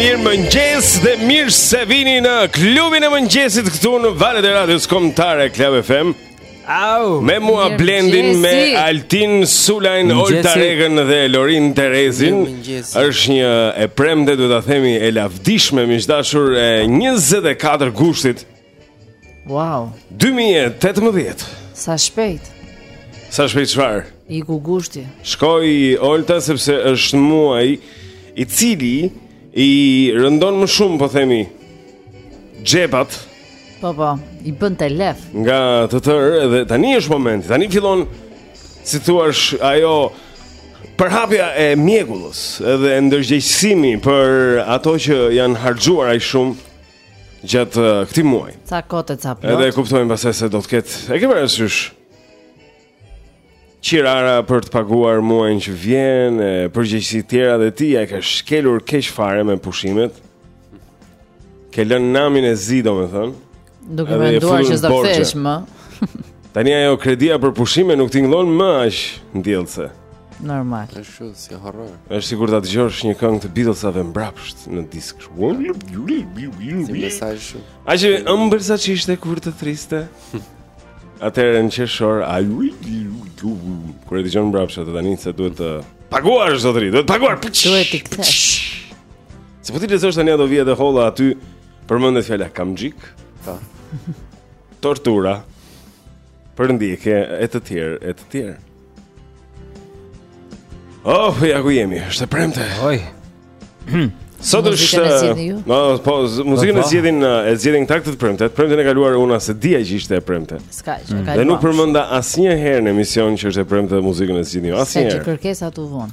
Mirë mëngjes dhe mirë se vini në klubin e mëngjesit këtu në valët e radios kombëtare Klab FM Au, Me mua mirë blendin gjesi. me Altin Sulajn, Olta Regën dhe Lorin Terezin është një e premte, du të themi, e lavdishme, miq të dashur e 24 gushtit Wow. 2018. Sa shpejt. Sa shpejt çfarë? Iku gushti. Shkoi Olta sepse është muaj i cili i rëndon më shumë, po themi, xhepat. Po po, i bën të lehtë. Nga të tërë edhe tani është momenti. Tani fillon si thuash ajo përhapja e mjegullës edhe ndërgjegjësimi për ato që janë harxhuar aq shumë gjatë uh, këtij muaji. Sa kote ca plot. Edhe e kuptojmë pastaj se do të ketë. E ke parasysh? Qirara për të paguar muajin që vjen, e përgjegjësi tjera dhe ti e ke shkelur keq fare me pushimet. Ke lënë namin e zi, domethënë. Duke menduar që s'do kthehesh më. Tani ajo kredia për pushime nuk tingëllon më aq ndjellëse. Normal. Është kështu, si horror. Është sikur ta dëgjosh një këngë të Beatlesave mbrapsht në disk. Si mesazh shumë. Aq e ëmbël sa ç'ishte kur të triste. Atëherë në qershor, a ju kur e dëgjon mbrapsht atë tani se duhet të paguash zotëri, duhet të paguash. Duhet të kthesh. Se po t'i lexosh tani ato vijat e holla aty përmendet fjala kamxhik, ta. Po. Tortura. Përndjekje e të tjerë, e të tjerë. Oh, ja ku jemi, është e premte. Oj. Sot është No, po muzikën e po, po. zgjedhin e zgjedhin këta këtë premte. Premten e kaluar unë as e dija që ishte e premte. S'ka gjë, ka. Dhe nuk përmenda asnjëherë në emision që është e premte dhe muzikën e zgjedhin. Asnjëherë. Sa kërkesa tu von.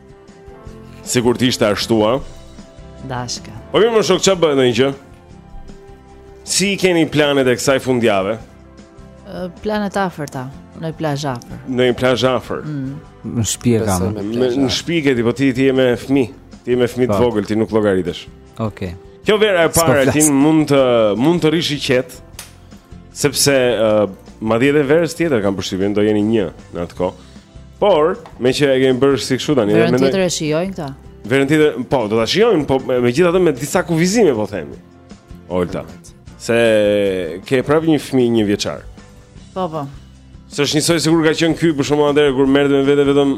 Sikur të ishte ashtu, a? Dashka. Po mirë mo shok, ça bëhet ndonjë gjë? Si i keni planet e kësaj fundjavë? Planet afër, ta, në një plazh afër. Në një plazh afër? Mm. Në shpi e kam. Në shpi e ke ti, po ti ti je me fmi. Ti je me fmi të po. vogël, ti nuk llogaritesh. Oke. Kjo vera e para, ti mund të, mund të rrish i qetë. Sepse uh, madje edhe verës tjetër kam përshtypjen, do jeni një në atë kohë. Por, meqë e kemi bërë si kështu tani... Verën tjetër e shijojnë këta? Verën tjetër, po, do ta shijojnë, po, megjithatë me disa kufizime, po themi. Olta, se ke prap një fëmijë njëvjeçar. Po, po. Se është njësoj sikur ka qenë ky, për shembull atëherë, kur merrje me vete vetëm...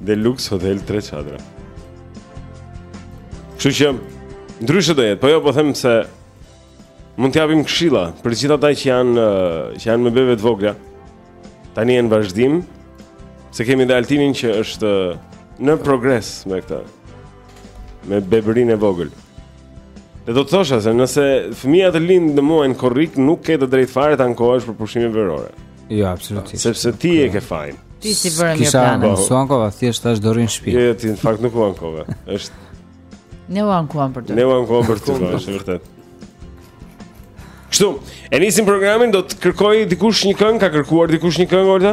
Deluxe Hotel 3 çadra. Kështu që ndryshe do jetë, po jo po them se mund të japim këshilla për gjithë ata që janë që janë me bebe të vogla. Tani e në vazhdim se kemi dhe Altinin që është në progres me këtë. Me beberin e vogël. Dhe do të thosha se nëse fëmija të lind në muajin korrik nuk ke të drejtë fare të ankohesh për pushime verore. Jo, absolutisht. Sepse ti e ke fajin. Ti s'e bëre mirë planin. Kisha po. S'u ankova, thjesht thashë do rri në shtëpi. Jo, ti në fakt nuk u ankove. Është Ne u ankuam për ty. Ne u ankuam për ty, po, është e vërtetë. Kështu, e nisim programin, do të kërkojë dikush një këngë, ka kërkuar dikush një këngë, Olta?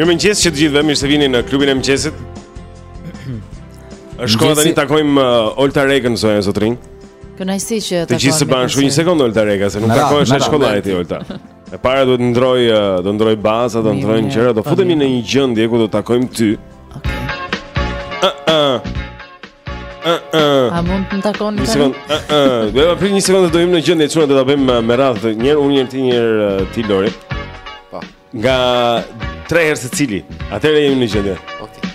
Mirëmëngjes të gjithëve dhe mirë se vini në klubin e mëngjesit. Është koha tani të takojmë uh, Olta Regën, zonja e zotërinj. Kënaqësi që takojmë. Të gjithë së bashku një sekundë Olta Rega, se nuk takohesh kollaj ti Olta. E para duhet të ndroj, do ndroj baza, do ndroj gjëra, do po, futemi në një gjendje kur do të takojmë ty. Okej. Ë ë. Ë ë. A mund të takoj? Një sekond. Ë ë. Po prit një sekond do jemi në gjendje çuna do ta bëjmë me radhë, një herë unë, një herë ti, një herë ti Lori. Po. Nga tre herë secili. Atëherë jemi në gjendje. Okej.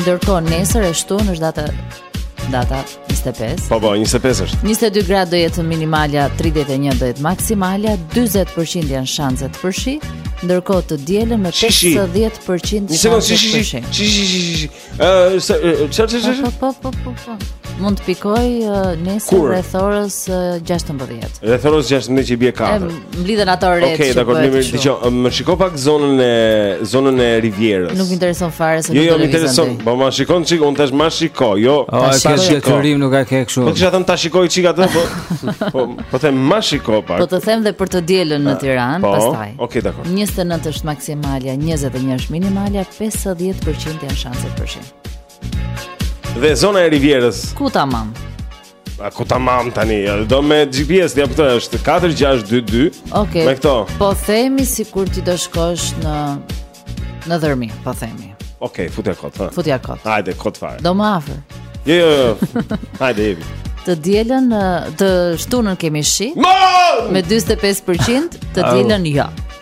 Ndërkohë nesër e shtunë është data data 25. Po po, 25 është. 22 gradë do jetë minimalja, 31 do jetë maksimalja, 40% janë shanset për shi, ndërkohë të dielën me 50% shanset për shi. Shi shi shi shi shi. Ëh, çfarë çfarë? Po po po po. Mund të pikojë uh, nesër Kur? rreth orës uh, 16. Rreth orës 16 që i bie katër. Mblidhen ato retë. Okej, okay, dakor, më dëgjo. Um, më shiko pak zonën e zonën e Rivierës. Nuk më intereson fare se jo, jo, më intereson. Po më shiko një çik, unë thashë më shiko. Jo, oh, ta shikoj. Ka detyrim, nuk ka ke kështu. Po kisha thënë ta shikoj çik atë, po po po them më shiko pak. Po të them dhe për të dielën në ah, Tiranë, po, pastaj. Okej, okay, dakor. 29 është maksimalja, 21 është minimalja, 50% janë shanset për shi. Dhe zona e Rivierës. Ku ta mam? A ku ta mam tani? Do me GPS ja këtë është 4622. Okej. Okay. Me këto. Po themi sikur ti do shkosh në në Dhërmi, po themi. Okej, okay, futja kot, ha. Futja kot. Hajde, kot fare. Do më afër. Jo, jo, jo. Hajde, jepi. Të dielën të shtunën kemi shi. Me 45%, të dielën jo. Ja.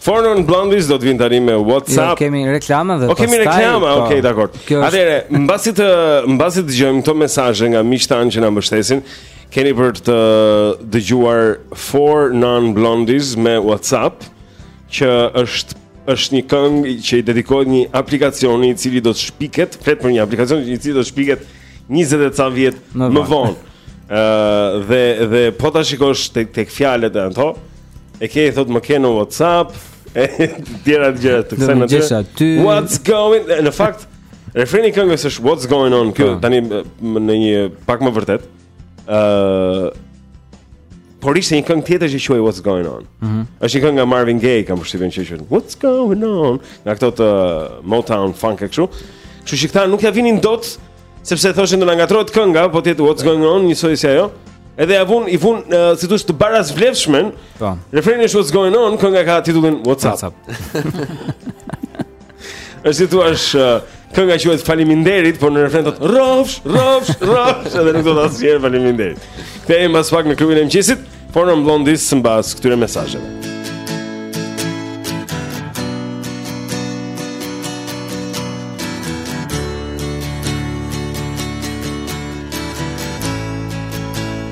4 Non Blondes do të vinë tani me jo, What's Up. Ne kemi reklama dhe pastaj. O kemi reklama, po. okay, dakord. Atëherë, mbasi të mbasi të dëgjojmë këto mesazhe nga miqtë tanë që na mbështesin, keni për të dëgjuar 4 Non Blondes me What's Up, që është është një këngë që i dedikohet një aplikacioni i cili do të shpiket, flet për një aplikacion i cili do të shpiket 20 e ca vjet më vonë. Von. Ë uh, dhe dhe po ta shikosh tek tek fjalët e ato, e ke i thotë më ke në WhatsApp, e tjera të gjëra të kësaj natyre. Ty... What's going në fakt refreni i këngës është What's going on këtu po. tani në një pak më vërtet. Ë uh, Por ishte një këngë tjetër që quhej What's Going On. Ëh. Mm është një këngë nga Marvin Gaye, kam përshtypjen që quhet What's Going On, nga këto të Motown Funk kështu. Kështu që këta nuk ja vinin dot sepse thoshin do na ngatrohet kënga, po të jetë What's Going On, njësoj si ajo. Edhe ja vun, i vun, uh, si i thonë të barasvlefshmen. Po. Refreni është What's Going On, kënga ka titullin What's Up. What's up? Është si thua është kënga quhet Faleminderit, por në refren thotë rrofsh, rrofsh, rrofsh, edhe nuk thotë asnjëherë Faleminderit. Kthehemi pas pak në klubin e mëngjesit, 4 Non Blondes mbas këtyre mesazheve.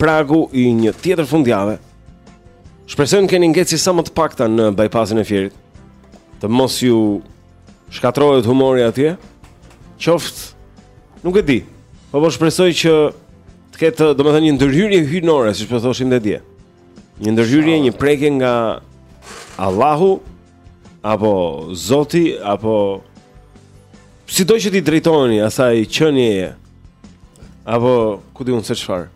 pragu i një tjetër fundjave. Shpresojmë të keni ngecje sa më të pakta në bypassin e Fierit. Të mos ju shkatërrohet humori atje. Qoftë, nuk e di. Po po shpresoj që të ketë, domethënë një ndërhyrje hyjnore, siç po thoshim dhe dje. Një ndërhyrje, një prekje nga Allahu apo zoti apo sido që t'i drejtoheni asaj qenieje apo ku di unë se çfarë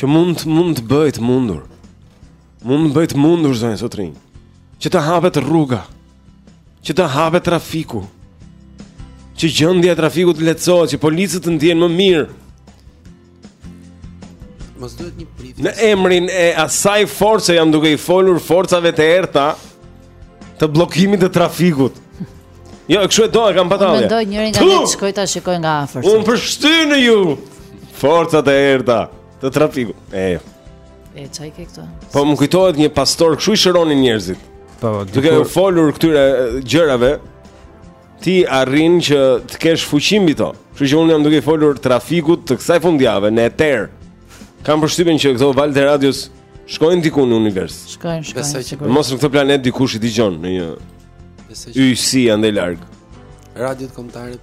që mund mund të bëhet mundur mund të bëhet mundur zonja zotërinj që të hapet rruga që të hapet trafiku që gjendja e trafikut të lehtësohet që policët të jenë më mirë Mos duhet një prift. Në emrin e asaj force jam duke i folur forcave të errta të bllokimit të trafikut. Jo, e kështu e do, e kam patalje. Unë mendoj njëri nga ne të shkoj ta shikoj nga afër. Unë pështyj në ju. Forca të errta të trafikut. E jo. E çaj ke këtu. Po më kujtohet një pastor kështu i shëronin njerëzit. Po, duke u folur këtyre gjërave, ti arrin që të kesh fuqi mbi to. Kështu që unë jam duke i folur trafikut të kësaj fundjave në eter. Kam përshtypjen që këto valët e radios shkojnë diku në univers. Shkojnë, shkojnë. Mos në këtë planet dikush i dëgjon në një yjsi andej larg. Radiot kombëtare.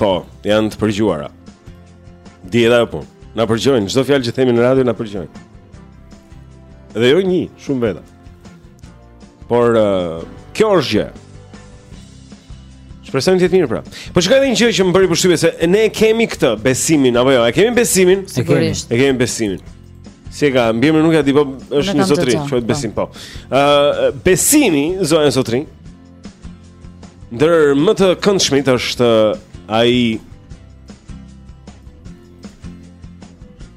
po, janë të përgjuara. Dihet ajo punë. Na përgjojnë, çdo fjalë që themi në radio na përgjojnë. Dhe jo një, shumë veta. Por uh, kjo është gjë. Shpresojmë të jetë mirë pra. Po shikoj edhe një gjë që më bëri përshtypje se ne e kemi këtë besimin apo jo? E kemi besimin? E kemi. E kemi besimin. Si e ka mbiemrin nuk e di, po është një zotri, quhet Besim, po. Uh, besimi, zonja e zotërinj, ndër më të këndshmit është ai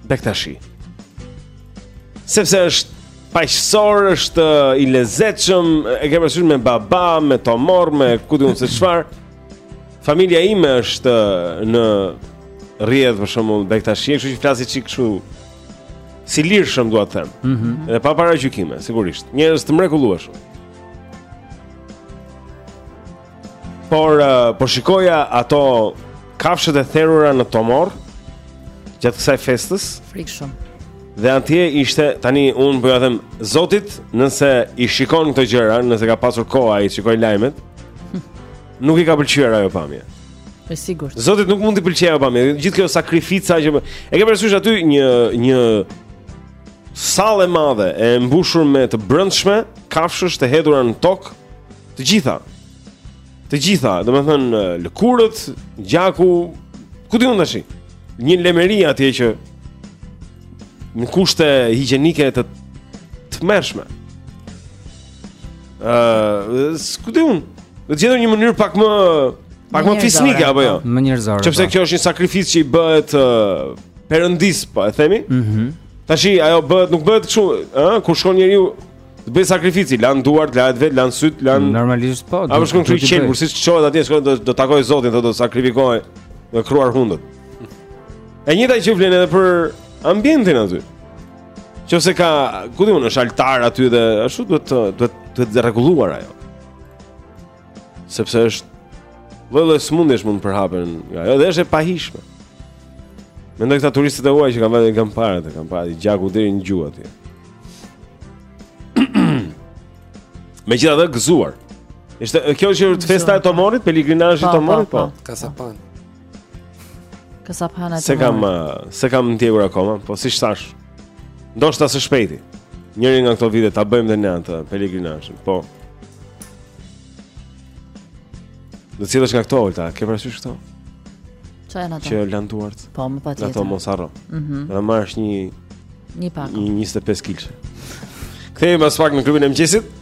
Bektashi. Sepse është paqësor, është uh, i lezetshëm, e ke parasysh me baba, me Tomorr, me ku di unë se çfarë. Familja ime është uh, në rrjedh për shembull bektashie, kështu që flas një çik kështu si lirshëm dua të them. Ëh. Mm -hmm. Dhe pa paragjykime, sigurisht. Njerëz të mrekullueshëm. Por uh, po shikoja ato kafshët e therura në Tomorr gjatë kësaj festës. Frikshëm. Dhe atje ishte tani unë po ia them Zotit, nëse i shikon këto gjëra, nëse ka pasur kohë t'i shikojë lajmet, hm. nuk i ka pëlqyer ajo pamje. Me siguri. Zotit nuk mund t'i pëlqejë ajo pamje. Gjithë kjo sakrifica që e ke parasysh aty një një sallë e madhe e mbushur me të brendshme kafshësh të hedhura në tokë. Të gjitha. Të gjitha, domethënë eh, lëkurët, gjaku, ku di unë tashi? Një lemeri atje që në kushte higjienike të tmerrshme. Ëh, eh, uh, ku di unë? Do gjetur një mënyrë pak më pak më fisnike apo jo? Po, më njerëzore. Sepse po. kjo është një sakrificë që i bëhet uh, perëndisë, po e themi? Mhm. Mm Tashi ajo bëhet, nuk bëhet kështu, ëh, kur shkon njeriu Të bëj sakrifici, lan duart, lahet vetë, lan sytë, lan Normalisht po. A shkon kry qel, por siç çohet atje, shkon do të takoj Zotin, thotë do të sakrifikohej në kruar hundët. E njëjta që vlen edhe për ambientin aty. Qoftë se ka, ku diun, është altar aty dhe ashtu duhet rregulluar ajo. Sepse është lloj lloj sëmundjesh mund të përhapen nga ajo dhe është e pahijshme. Mendoj këta turistët e huaj që kanë vënë kanë parë atë, kanë parë gjaku deri në gju aty. Megjithatë gëzuar. Ishte kjo që është festa e Tomorit, peligrinazhi i po, po, Tomorit, po. po. Kasapan. Kasaphana. S'e kam, uh, s'e kam ndjekur akoma, po siç thashë. Ndoshta së shpejti Njëri nga këto vite, ta bëjmë dhe ne atë peligrinazhin Po Do sjellësh nga këto, Olta, ke parasysh këto? Ça janë ato? Që lan duart Po, patjetër Ato mos harro mm -hmm. Dhe marrësh një Një pako Një 25 kilshe. Kthehemi pas pak në klubin e mëngjesit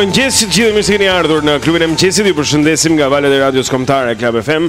mëngjesit gjithë, mirë se keni ardhur në klubin e mëngjesit. Ju përshëndesim nga valët e radios kombëtare Club FM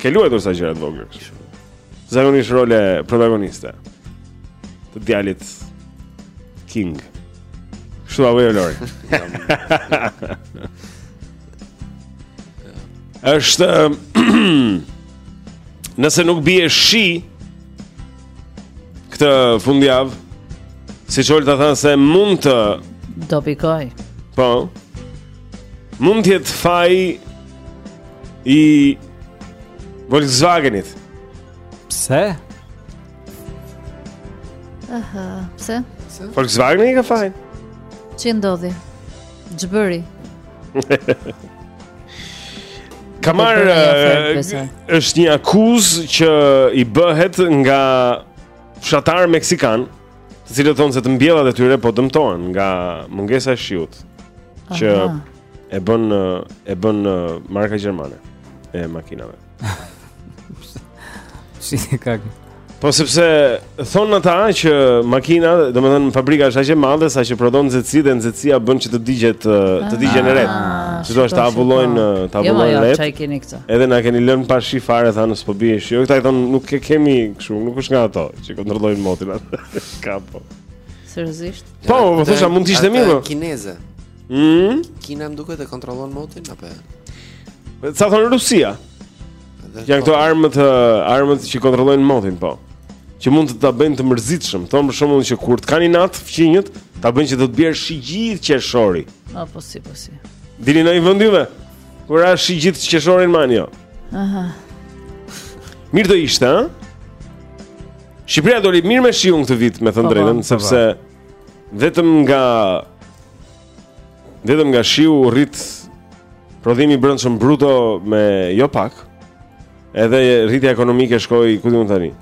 Ke luajtur sa gjëra të vogla kështu. Zakonisht role protagoniste. Të djalit King. Kështu apo jo Lori? Është Nëse nuk bie shi këtë fundjavë, siç Olta tha se mund të do pikoj. Po. Mund të jetë faj i Volkswagenit. Pse? Aha, pse? Volkswageni ka fajin. Ç'i ndodhi? Ç'bëri? Ka marrë, është një akuzë që i bëhet nga fshatarë meksikan, të cilët thonë se të mbjellat e tyre po dëmtohen nga mungesa e shiut. Që e bën e bën marka gjermane e makinave. Si e ka? Po sepse thonë ata që makina, domethënë fabrika është aq e madhe sa që prodhon nxehtësi dhe nxehtësia bën që të digjet të ah, digjen retë. Që do të avullojnë, po. të avullojnë jo, jo, retë. Jo, keni këtë. Edhe na keni lënë pa shi fare thanë s'po bie shi. Jo, këta i thonë nuk e kemi kështu, nuk është nga ato që kontrollojnë motin atë. Ka po. Seriozisht? Po, po thosha mund të ishte mirë. Po. Kineze. Mm? Kina më duket e kontrollon motin apo? Se thonë Rusia? Ja këto armët, armët që kontrollojnë motin, po. Që mund të ta bëjnë të mërzitshëm. Thonë për shembull që kur të kanë inat fqinjët, ta bëjnë që të të bjerë shi gjithë qershori. Po po si po si. E dini në një vend juve? Kur është shi gjithë qershorin mani jo. Aha. Mirë do ishte, ha? Shqipëria doli mirë me shiun këtë vit, me thënë po, po, të drejtën, po, sepse Vetëm nga vetëm nga shiu u rrit prodhimi i brendshëm bruto me jo pak. Edhe rritja ekonomike shkoi ku di unë tani.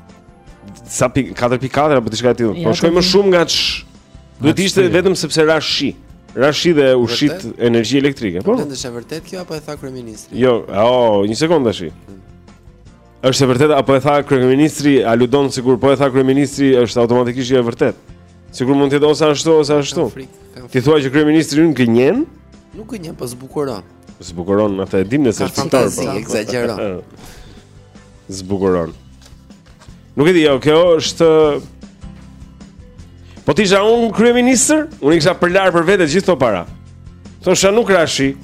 Sa 4.4 apo diçka e tillë. Po shkoi më shumë nga ç'duhet të ishte vetëm sepse ra shi. Ra shi dhe u shit energji elektrike, po. Është e vërtetë kjo apo e tha kryeministri? Jo, oh, një sekondë tash. Është e vërtetë apo e tha kryeministri, aludon sikur po e tha kryeministri është automatikisht jo e vërtetë. Sikur mund të jetë ose ashtu ose ashtu. Ti thua që kryeministri ynë gënjen? Nuk gënjen, po zbukuron. Zbukuron, atë e dimë se është piktor. Po. Ekzagjeron. Zbukuron. Nuk e di, jo, kjo është Po ti isha unë kryeministër, unë i kisha përlar për vete gjithë ato para. Thosha nuk ra shi,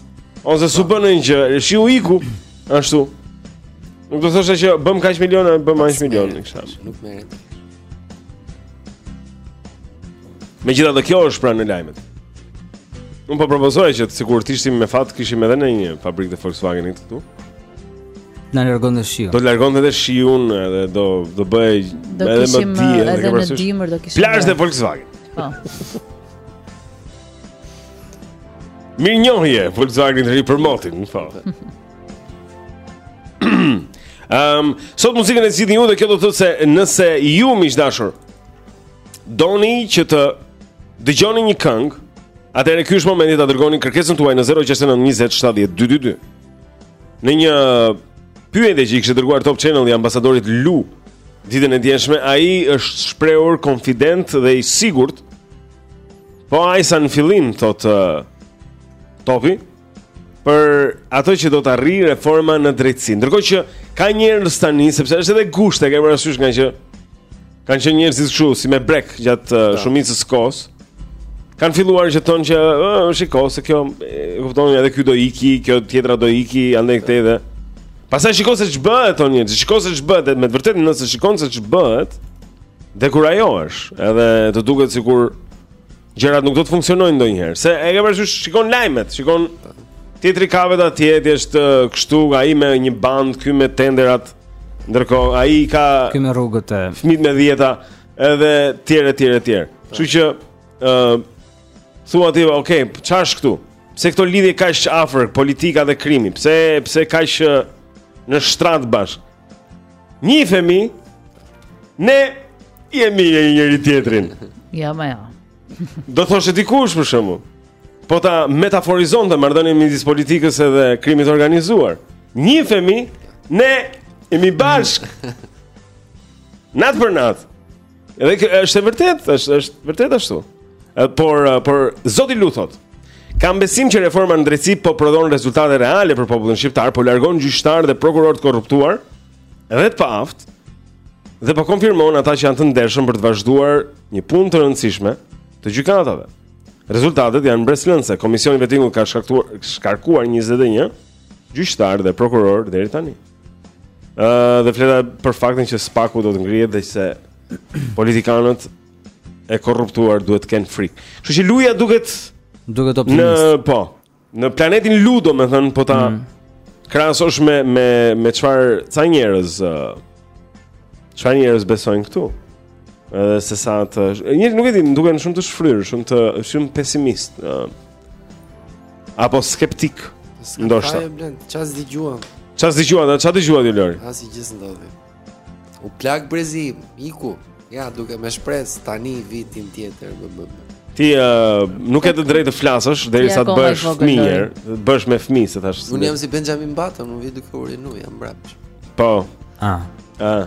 ose s'u bë ndonjë gjë, shi u iku. Ashtu. Nuk do thosha që bëmë kaq miliona, bëmë aq miliona kështu. Nuk merret. Megjithatë kjo është pra në lajmet. Unë po propozoja që sikur të ishim me fat kishim edhe ne një fabrikë të Volkswagenit këtu. Na largonte shiun. Do largonte edhe shiun edhe do do bënte edhe më di edhe në dimër do kishim. Plazh dhe Volkswagen. Po. Mirënjohje Volkswagenit për motin, në fakt. Um, sot muzikën e zgjidhni ju dhe kjo do të thotë se nëse ju miq të dashur doni që të dëgjoni një këngë, atëherë ky është momenti ta dërgoni kërkesën tuaj në 069 20 70 222. Në një pyetje që i kishte dërguar Top Channel-i ambasadorit Lu ditën e djeshme, ai është shprehur konfident dhe i sigurt Po ai sa në fillim thotë uh, Topi për ato që do të arrijë reforma në drejtësi. Ndërkohë që ka njerëz tani sepse është edhe gusht e ke parasysh ngaqë kanë qenë njerëz kështu si me brekë gjatë uh, shumicës së kohës. Kanë filluar që thonë që ëh shiko se kjo e kupton edhe ky do iki, kjo tjetra do iki, andaj këtej dhe. Pastaj shikon se ç'bëhet thonë njerëz, shikon se ç'bëhet, me të vërtetë nëse shikon se ç'bëhet, dekurajohesh, edhe të duket sikur gjërat nuk do të funksionojnë ndonjëherë. Se e ke parasysh shikon lajmet, shikon tjetri kavet atje, ti është kështu, ai me një bandë, ky me tenderat. Ndërkohë ai ka ky me rrugët e fëmijët me dhjeta, e tjerë e tjerë e tjerë. Kështu që ë uh, thua ti, ok, çfarë është këtu? Pse këto lidhje kaq afër politika dhe krimi? Pse pse kaq në shtrat bashkë? Ne flemë, ne flemë me njëri-tjetrin Ja ma ja Do thoshte dikush për shembull Po ta metaforizonte marrëdhënien midis politikës edhe krimit të organizuar Ne flemë, ne flemë bashkë Natë për natë Edhe kjo është e vërtetë, është është vërtet ashtu. Por por zoti Lu thotë, kam besim që reforma në drejtësi po prodhon rezultate reale për popullin shqiptar, po largon gjyqtarë dhe prokurorë të korruptuar dhe të paaftë. Dhe po konfirmon ata që janë të ndershëm për të vazhduar një punë të rëndësishme të gjykatave. Rezultatet janë mbresëlënëse. Komisioni i Vettingut ka shkarkuar 21 gjyqtarë dhe prokurorë deri tani. Uh, dhe flet për faktin që SPAK-u do të ngrihet dhe se politikanët e korruptuar duhet të kenë frikë. Kështu që Luja duket duket optimist. Në po, në planetin Lu domethënë po ta mm. krahasosh me me me çfarë ca njerëz çfarë njerëz besojnë këtu. Edhe se sa të një nuk e di, më duken shumë të shfryrë, shumë të shumë pesimistë. Uh, Apo skeptikë. Ndoshta. Çfarë dëgjuam? Çfarë dëgjuam? Çfarë dëgjuat ju Lori? Asgjë s'ndodhi. U plak brezi im, iku. Ja, duke me shpresë, tani vitin tjetër, bë, bë, bë. Ti uh, nuk ke të drejtë të flasësh, derisa të bësh fëmijë, të bëhesh me fëmijë, se thashë. Unë jam si Benjamin Button, unë vij duke u rinu, jam mbrapsht. Po. A. Ah. A. Ah.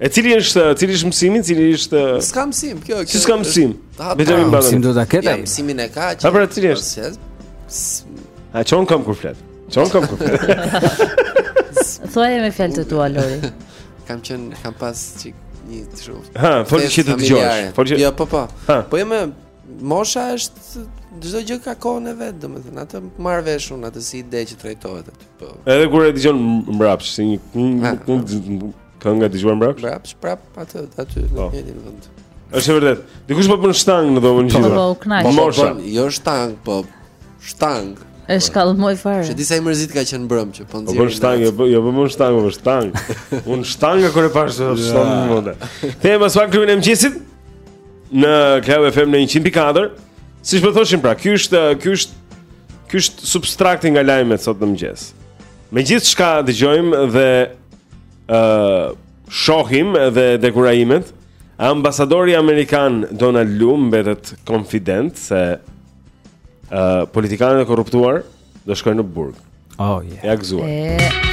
E cili është, cili është mësimi, cili është S'ka mësim, kjo. Si s'ka mësim. Benjamin Button. Mësim do ta ketë. Ja, mësimin e ka. A pra cili është? A çon këmb kur flet. Çon këmb kur flet. Thuaj me fjalët e tua Lori. Kam qenë, kam pas çik një çu. Ha, fol që të dëgjosh. Fol që. Jo, po po. Po jam mosha është çdo gjë ka kohën e vet, domethënë atë marr vesh unë atë si ide që trajtohet aty. Po. Edhe kur e dëgjon mbrapsht si një Këngë e dëgjuar mbrapsht? Mbrapsht, prap atë aty në të njëjtin vend. Është vërtet. Dikush po bën shtangë në dhomën ngjitur. Po, po, po, po, po, jo shtang, po shtang. E shkallmoi fare. Kushedi sa i mërzitur ka qenë mbrëmë që po nxjerrin. Po bën shtang, jo po, jo po bën shtang, po shtang. Unë shtanga kur e pashë sot shtang në modë. Te mos fare klubin e mëngjesit në Club FM në 104. Siç po thoshim pra, ky është ky është ky është substrati nga lajmet sot në mëngjes. Megjithçka dëgjojmë dhe uh, shohim dhe dekurajimet, ambasadori Amerikan Donald Lu mbetet konfident se uh, politikanët e korruptuar do shkojnë në burg. Oh, yeah. Ja gëzuar. Yeah.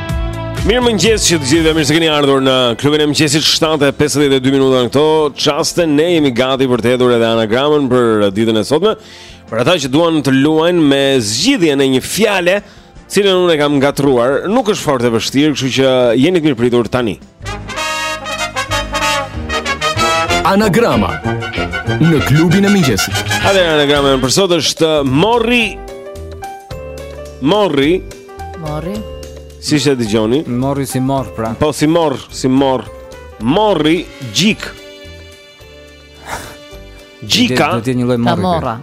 Mirëmëngjes të gjithëve mirë se keni ardhur në klubin e mëngjesit 7.52 minuta në këto çaste Ne jemi gati për të hedhur edhe anagramën për ditën e sotme Për ata që duan të luajnë me zgjidhjen e një fjale Cilën unë e kam ngatërruar Nuk është fort e vështirë kështu që jeni të mirëpritur tani Anagrama në klubin e mëngjesit Edhe anagrama për sot është morri Morri Morri. Siç e dëgjoni? Morri si morr pra. Po si morr, si morr. Morri gjik. Gjika. Do të jetë një lloj morri. Morra.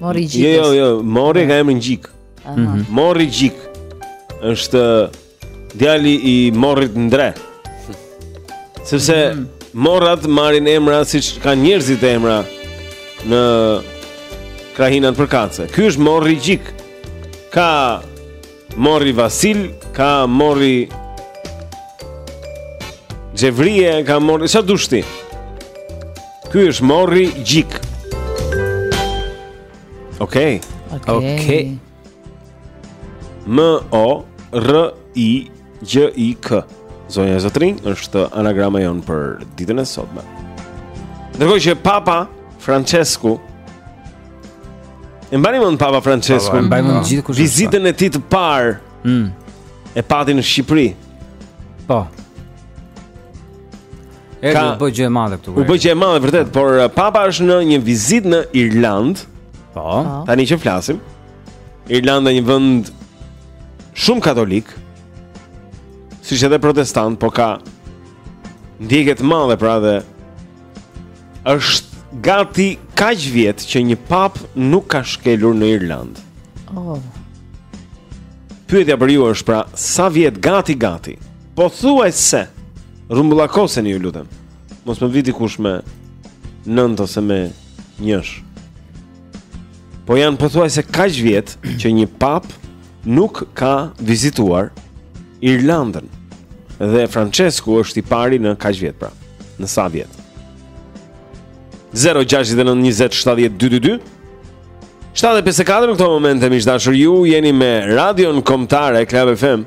Morri gjik. Jo, jo, jo, morri e ka emrin gjik. Mhm. Morri gjik. Është Djali i morrit ndre. Sepse mm. morrat marrin emra siç kanë njerëzit emra në krahinat përkatëse. Ky është morri gjik. Ka morri Vasil, ka morri Xhevrie, ka morri Sadush ti. Ky është morri gjik. Okej. Okay. Okej. Okay. Okay. M O RR I GJ I K. Zonja e zotërinj është anagrama jonë për ditën e sotme. Ndërkohë që Papa Francesku E mbani mend Papa Francesku. E mban mend gjithkush. Vizitën e tij të parë. Mm. E pati në Shqipëri. Po. U bë gjë e madhe këtu. U bë gjë e madhe vërtet, por uh, papa është në një vizitë në Irlandë. Po. po. Tani që flasim. Irlanda një vend shumë katolik. Siç edhe protestant, po ka ndjekje të madhe pra dhe është gati kaq vjet që një papë nuk ka shkelur në Irlandë. Oh. Pyetja për ju është pra, sa vjet gati gati? Pothuajse Rrumbullakoseni ju lutem Mos më vini dikush me Nëntë ose me njësh Po janë pothuajse Kaq vjet që një papë Nuk ka vizituar Irlandën Dhe Francesku është i pari në kaq vjet pra Në sa vjet 0 6 9 20 7 222 7 5 4 në këto momente Miq të dashur ju jeni me Radion Kombëtare Klab FM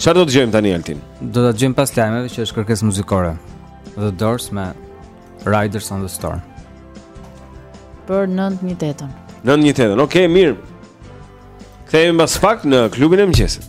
Çfarë do të dëgjojmë tani Altin? Do ta dëgjojmë pas lajmeve që është kërkesë muzikore. The Doors me Riders on the Storm. Për 9 te 9-ta. 9 te 9-ta. Okej, okay, mirë. Kthehemi pas pak në klubin e mëngjesit.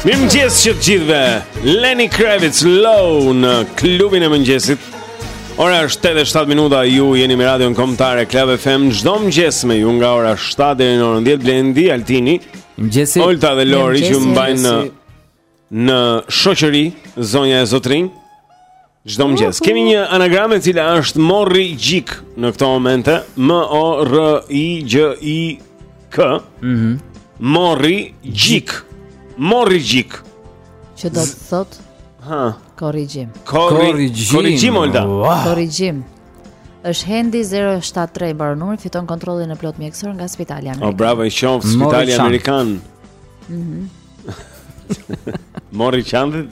Mirëmëngjes të gjithëve Lenny Kravitz Low në klubin e mëngjesit Ora është 8 e 7 minuta Ju jeni me radion kombëtare Club FM Çdo mëngjes me ju nga ora 7 deri në orën 10 Blendi, Altini Mëngjesi. Olta dhe Lori që mbajnë në shoqëri zonja e zotërinj. Çdo mëngjes. Kemi një anagram e cila është morri gjik në këto momente, M O R I G I K. Mhm. Mm morri gjik. Morri gjik. Që do të thot? Ha. Korrigjim. Korrigjim. Korrigjim Olta. Korrigjim. Është Hendi 073 mbaron numri, fiton kontrollin e plotë mjekësor nga Spitali Amerikan. Oh, bravo i qoftë Spitali Amerikan. Mhm. Mm Morri çantë.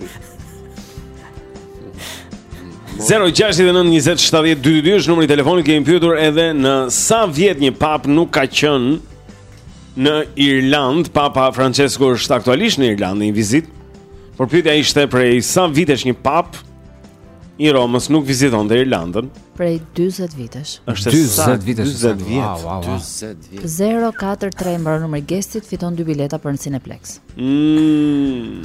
0692070222 është numri i telefonit. Kemi pyetur edhe në sa vjet një papë nuk ka qenë në Irland, papa Françesku është aktualisht në Irlandë në një vizitë. Por pyetja ishte prej sa vitesh një papë i Romës nuk vizitonte Irlandën prej 40 vitesh. Është 40 vitesh. 40 vjet. 40 vjet. 043 mbaron numri Gesti fiton dy bileta për në Cineplexx. Mm.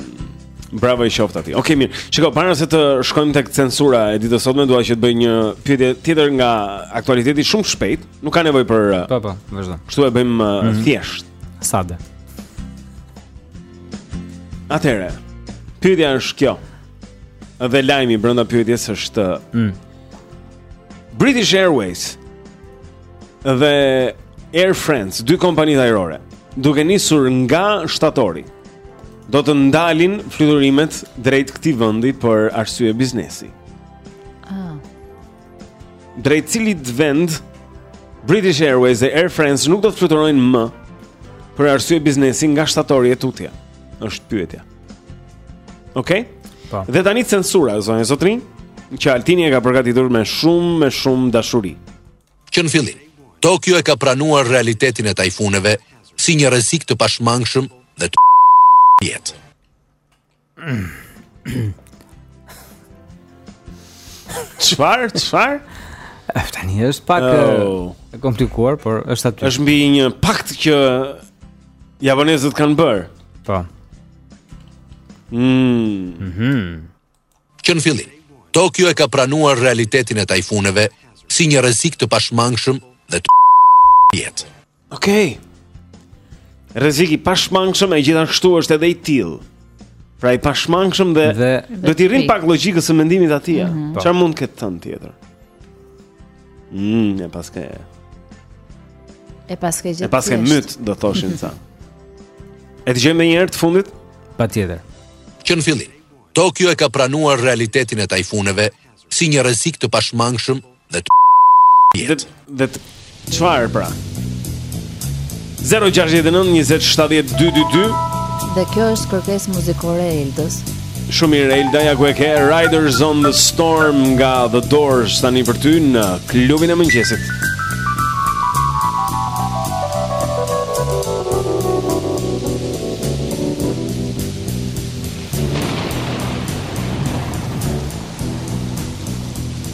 Bravo i qoftë atij. Okej mirë. Shiko para se të shkojmë tek censura e ditës së sotme dua që të bëj një pyetje tjetër nga aktualiteti shumë shpejt. Nuk ka nevojë për uh, Po po, vazhdo. Kështu e bëjmë mm -hmm. thjesht. Sade. Atëherë. Pyetja është kjo. Dhe lajmi brenda pyetjes është mm. British Airways dhe Air France, dy kompanitë ajrore, duke nisur nga shtatori, do të ndalin fluturimet drejt këtij vendi për arsye biznesi. Ah. Drejt cilit vend British Airways dhe Air France nuk do të fluturojnë më për arsye biznesi nga shtatori e tutje. Është pyetja. Okej? Po. Dhe tani censura, zonja zotërinj, që Altini e ka përgatitur me shumë me shumë dashuri. Që në fillim, Tokio e ka pranuar realitetin e tajfuneve si një rrezik të pashmangshëm dhe të jetë. Çfarë? Çfarë? Eh, Tani është pak Oh. e komplikuar, por është aty. Është mbi një pakt që Japonezët kanë bërë. Po. Mm. Mhm. Mm që në fillim, Tokio e ka pranuar realitetin e tajfuneve si një rrezik të pashmangshëm dhe të jetë. Okej. Okay. Rrezik i pashmangshëm e gjithashtu është edhe i tillë. Pra i pashmangshëm dhe duhet t'i rrimë pak logjikës së mendimit atij. Mhm. Çfarë mm -hmm. mund të ketë thënë tjetër? Mmm, e paske. E paske gjithë. E paske myt, do thoshin sa. E dëgjojmë një herë të fundit? Patjetër. Që në fillim, Tokio e ka pranuar realitetin e tajfuneve si një rrezik të pashmangshëm dhe të dhe, dhe të çfarë pra? 069 20 70 222 Dhe kjo është kërkesë muzikore e Eldës Shumë mirë Elda, ja ku e ke Riders on the Storm nga The Doors Tani për ty në klubin e mëngjesit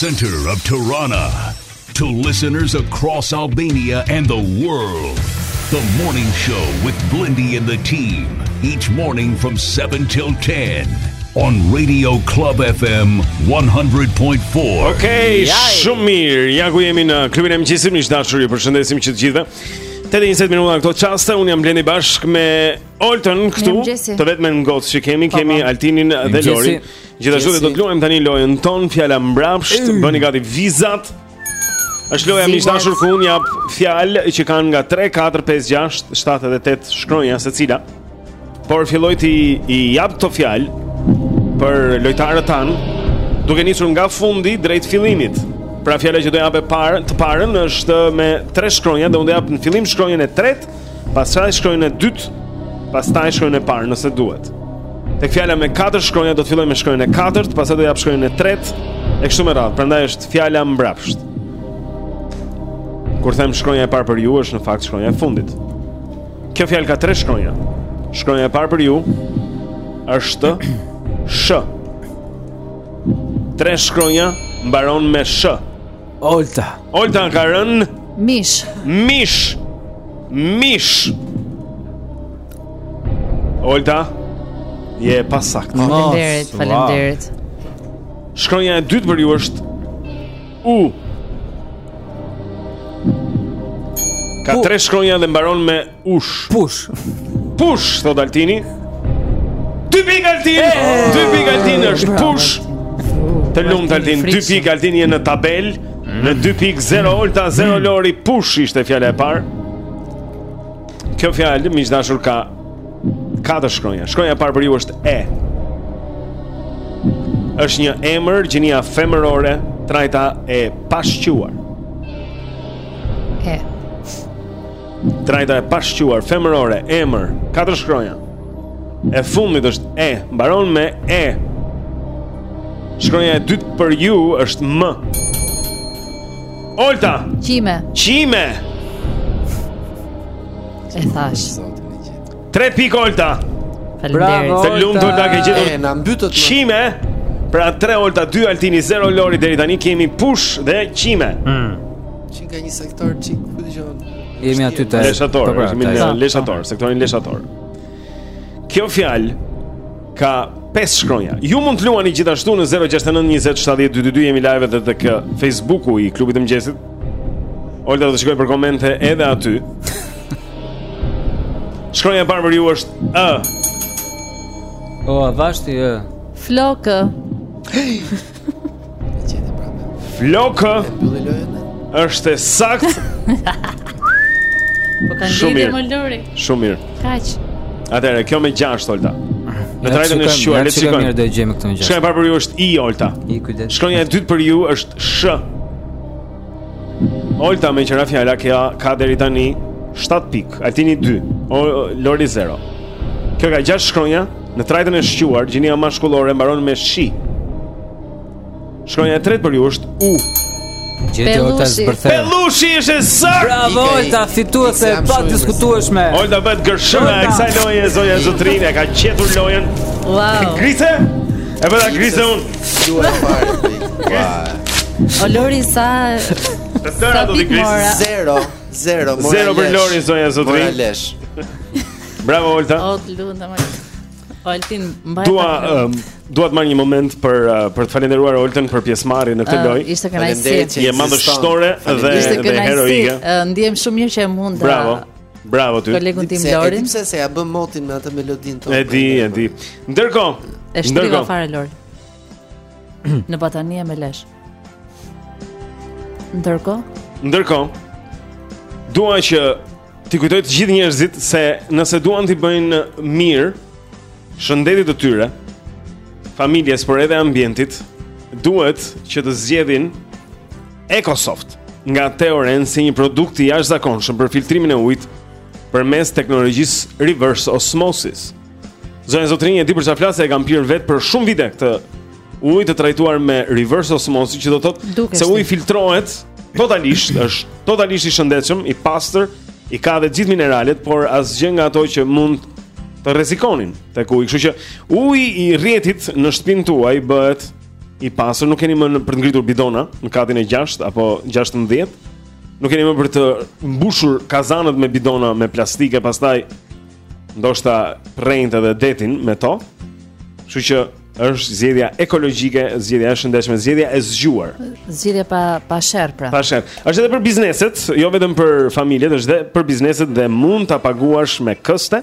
center of Tirana to listeners across Albania and the world. The morning show with Blindy and the team each morning from 7 till 10 on Radio Club FM 100.4. Okej, shumë mirë. Ja ku jemi në klubin e mëngjesit, miq të dashur, ju përshëndesim që të gjithëve. Tetë e 20 minuta këto çaste, unë jam Blendi bashkë me Oltën këtu. Të vetmen gocë që kemi, po, kemi po. Altinin dhe Lorin. Gjithashtu do të luajmë tani lojën tonë, fjala mbrapsht, bëni gati vizat. Është loja miq të dashur ku unë jap fjalë që kanë nga 3, 4, 5, 6, 7 edhe 8 shkronja secila. Por filloj t'i jap këto fjalë për lojtarët tanë, duke nisur nga fundi drejt fillimit. Pra fjala që do jap e parë, të parën është me 3 shkronja dhe unë do jap në fillim shkronjën e tretë Pastaj shkronjën e dytë, pastaj shkronjën e parë, nëse duhet. Tek fjala me 4 shkronja do të filloj me shkronjën e katërt, pastaj do jap shkronjën e tretë e kështu me radhë. Prandaj është fjala mbrapsht. Kur them shkronja e parë për ju është në fakt shkronja e fundit. Kjo fjalë ka 3 shkronja. Shkronja e parë për ju është sh. Tre shkronja mbaron me sh. Olta. Olta ka rënë. Mish. Mish. Mish. Olta. Je pasaktë. Faleminderit, faleminderit. Shkronja e dytë për ju është U. Ka tre shkronja dhe mbaron me Ush. Push. Push, thot Altini. Dy pikë Altini. Dy pikë Altini është push. Të lumt Altin, dy pikë Altini në tabel. Me 2 pikë 0 Olta 0 Lori push ishte fjala e parë. Kjo fjalë miq të dashur ka katër shkronja. Shkronja e parë për ju është e. Është një emër gjinia femërore, trajta e pashquar. E. Trajta e pashquar femërore, emër, katër shkronja. E fundit është e, mbaron me e. Shkronja e dytë për ju është M. Olta. Qime. Qime. E thash. 3 pikë Olta. Bravo. Të lumtë Olta ke gjetur. Na mbytët. Qime. Pra 3 Olta, 2 Altini, 0 Lori deri tani kemi push dhe qime. Mm. Çi ka një sektor çik, ku dëgjon? Jemi aty te. Leshator, po, pra, jemi në Leshator, sektorin Leshator. Kjo fjalë Ka 5 shkronja. Ju mund të luani gjithashtu në 069 20 70 222 jemi live dhe tek uh, Facebooku i klubit të mëngjesit. Olta do të shikojë për komente edhe aty. Shkronja e parë për ju është o. O, avashti ë. Flokë. Flokë është e saktë. Po kanë shumë më lori. Shumë mirë. Kaq. Atëherë kjo me 6 Olta. Në trajtën e shquar, le të shikojmë. Mirë do e gjejmë këtë me gjashtë. Shkronja e parë për ju është I Olta. I kujdes. Shkronja e dytë për ju është Sh. Olta me që ra fjala ka deri tani 7 pikë, Altini 2, o, Lori 0 Kjo ka 6 shkronja në trajtën e shquar, gjinia mashkullore mbaron me shi Shkronja e tretë për ju është u Gjeti Olta është bërthe Pelushi është e saktë Bravo Olta, fituese e padiskutueshme Olta bëtë gërshëna e kësaj loje, zonja e zotërinj, e ka gjetur lojen Wow Grise? E bëta grise unë Luaj fare ti. O Lori sa Të tëra do t'i krish zero, zero, mora Zero për Lori zonja zotërinj. Mora lesh. Bravo Olta. O të lumtë. Oltin mbaj. Dua um, dua të marr një moment për uh, për të falendëruar Oltën për pjesëmarrjen në këtë uh, lojë. Ishte kënaqësi. Je madhështore dhe dhe heroike. Uh, ndiem shumë mirë që e mund. Bravo. Bravo ty. Kolegun tim Lorin. E di se ja bëm motin me atë melodinë tonë. E di, e di. Ndërkohë, e shtriva fare Lori. Në batanie me lesh. Ndërkohë, ndërkohë dua që t'i kujtoj të gjithë njerëzit se nëse duan t'i bëjnë mirë shëndetit të tyre, familjes por edhe ambientit, duhet që të zgjedhin EcoSoft nga Teoren si një produkt i jashtëzakonshëm për filtrimin e ujit përmes teknologjisë reverse osmosis. Zonja zotërinj, e di për çfarë flas, e kam pirë vetë për shumë vite këtë ujë të trajtuar me reverse osmosis, që do thotë se uji filtrohet totalisht, është totalisht i shëndetshëm, i pastër, i ka dhe gjithë mineralet, por asgjë nga ato që mund të rrezikonin tek uji. Kështu që uji i rrjetit në shtëpinë tuaj bëhet i pastër, nuk keni më për të ngritur bidona në katin e 6 apo 16. Nuk keni më për të mbushur kazanët me bidona me plastikë e pastaj ndoshta rrejt edhe detin me to. Kështu që është zgjedhja ekologjike, zgjedhja e shëndetshme, zgjedhja e zgjuar. Zgjedhja pa pa sherr pra. Pa sherr. Është edhe për bizneset, jo vetëm për familjet, është edhe për bizneset dhe mund ta paguash me këste.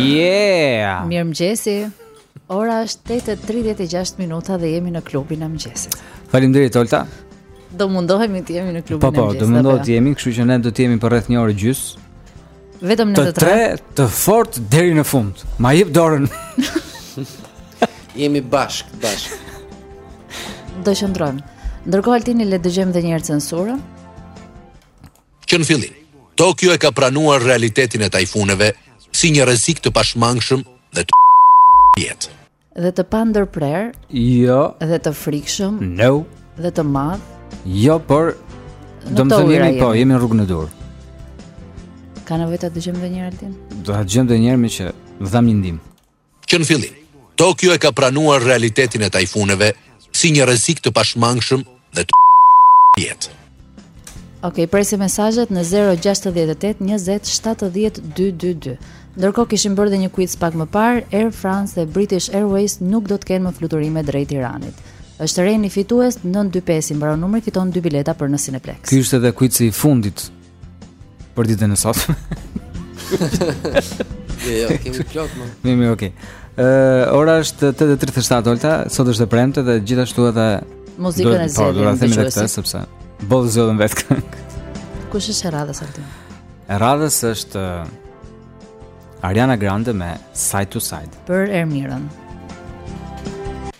Yeah! Mirëmëngjesi, ora është 8.36 minuta dhe jemi në klubin e mëngjesit. Faleminderit Olta. Do mundohemi të jemi në klubin po, po, e mëngjesit. Po, po, do mundohemi jo? të jemi, kështu që ne do të jemi për rreth një orë gjysmë. Vetëm ne të tre. Të tre të fort deri në fund. Ma jep dorën. Jemi bashkë, bashkë. Do qëndrojmë. Ndërkohë Altini le të dëgjojmë edhe një herë censurën. Që në fillim, Tokio e ka pranuar realitetin e tajfuneve si një rrezik të pashmangshëm dhe të jetë. Dhe të pandërprerë? Jo. Dhe të frikshëm? No. Dhe të madh? Jo, por domethënë jemi po, jemi në rrugën e duhur. Ka nevojë ta dëgjojmë edhe një herë Altin? Do ta dëgjojmë edhe një herë meqë dhamë një ndihmë. Që në fillim, Tokio e ka pranuar realitetin e tajfuneve si një rrezik të pashmangshëm dhe të jetë. Ok, presim mesazhet në 068 20 70 222. Ndërkohë kishim bërë dhe një quiz pak më parë, Air France dhe British Airways nuk do të kenë më fluturime drejt Iranit. Është Reni fitues 925 i mbaron numri fiton 2 bileta për në Cineplex. Ky ishte dhe quizi i fundit Për ditën e sotme. Jo, jo, kemi plot më. Ne më okay. Ë, ora është 8:37 Olta, sot është e premte dhe gjithashtu edhe muzikën e zgjedhur. Do ta themi edhe këtë sepse boll zgjodhëm vetë këngë. Kush është e radhës aty? E radhës është uh, Ariana Grande me Side to Side. Për Ermirën.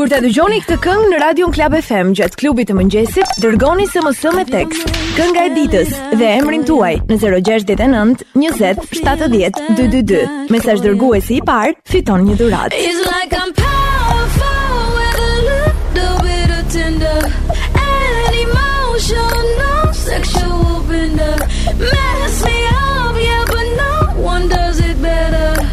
Kur ta dëgjoni këtë këngë në Radio Club FM gjatë klubit të mëngjesit, dërgoni SMS me tekst. Kënga e ditës dhe emrin tuaj në 069 20 70 222. Mesazh dërguesi i parë, fiton një dhuratë. It's like I'm powerful with a little bit of tender and emotional sexual bender. Mess me up, yeah, but no one does it better.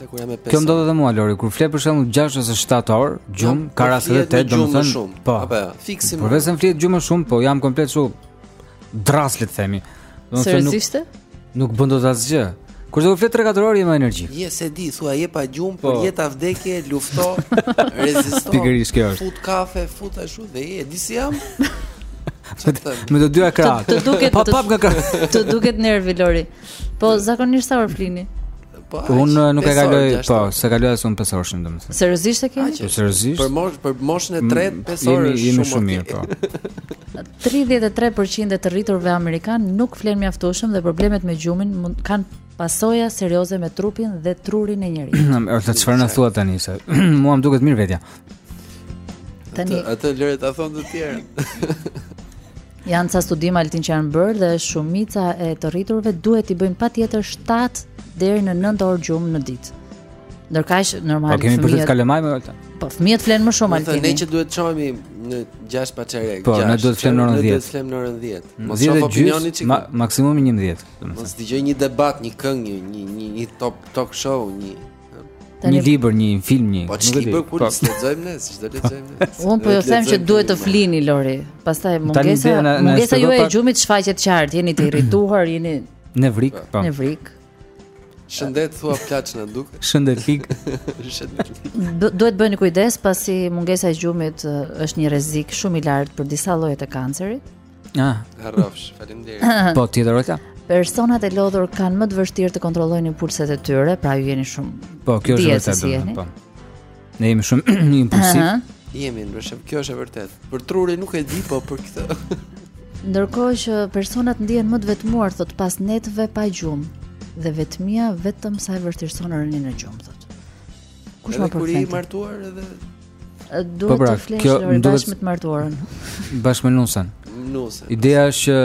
Kjo ndodh edhe mua Lori, kur fle për shembull 6 ose 7 orë gjumë, po ka raste edhe tetë domethënë. Po. Apo jo, fiksim. Por vetëm fle gjumë shumë, po jam komplet kështu dërrasë le të themi. Seriozisht? Nuk bën dot asgjë. Kur do të fle 3-4 orë me energji. Je s'e di, thua je pa gjumë, po. por jetë a vdekje, lufto, rezisto. Pikërisht kjo është. Fut kafe, fut ashtu dhe je, di si jam. Me të dyja krahët. Të duket pa pap nga krahët. Të duket nervi Lori. Po zakonisht sa orë flini? Po, unë nuk e kaloj, po, s'e kaloj as unë 5 orëshin domethënë. Seriozisht e ke? Po seriozisht. Për mosh, për moshën e tretë 5 orë jemi shumë mirë, po. 33% e të rriturve amerikanë nuk flenë mjaftueshëm dhe problemet me gjumin kanë pasoja serioze me trupin dhe trurin e njeriut. Është çfarë na thua tani se mua më duket mirë vetja. Tani atë lëre ta thonë të tjerë. Janë ca studime Altin që janë bërë dhe shumica e të rriturve duhet t'i bëjnë patjetër 7 deri në 9 orë gjumë në ditë. Ndërkaq normal. Po kemi përsëri kalamaj me Altin. Po fëmijët flenë më shumë Altin. Ne që duhet të çohemi në 6 pa çerek. Po ne duhet të flemë në orën 10. Ne duhet të flemë në orën 10. Mm. Mos shoh Opinionin një çikë. Maksimumi 11, domethënë. Mos dëgjoj një debat, një këngë, një një një top talk show, një Tani... Një libër, një film, një. Po ç'i bë kur të po. lexojmë ne, ç'do lexojmë ne. Unë po ju them që duhet të flini Lori. Pastaj mungesa, mungesa juaj e gjumit shfaqet qartë, jeni të irrituar, jeni nevrik, po. po. Nevrik. Shëndet thua plaç na duk. Shëndet fik. Duhet të bëni kujdes pasi mungesa e gjumit është një rrezik shumë i lartë për disa lloje të kancerit. Ah, harrofsh. Faleminderit. Po tjetër Olta? Personat e lodhur kanë më të vështirë të kontrollojnë impulset e tyre, pra ju jeni shumë Po, kjo është Dihet e vërtetë. si jeni. domethënë, Po. Ne jemi shumë impulsivë. Aha. Jemi, ndoshta, kjo është e vërtetë. Për trurin nuk e di, po për këtë. Ndërkohë që personat ndihen më të vetmuar thotë pas netëve pa gjumë dhe vetmia vetëm sa e vështirëson rënien në gjumë thotë. Kush më përfend? Edhe kur je i martuar edhe duhet po pra, të flesh në bashkë me të martuarën. Bashkë me nusen. Nusen. Ideja është që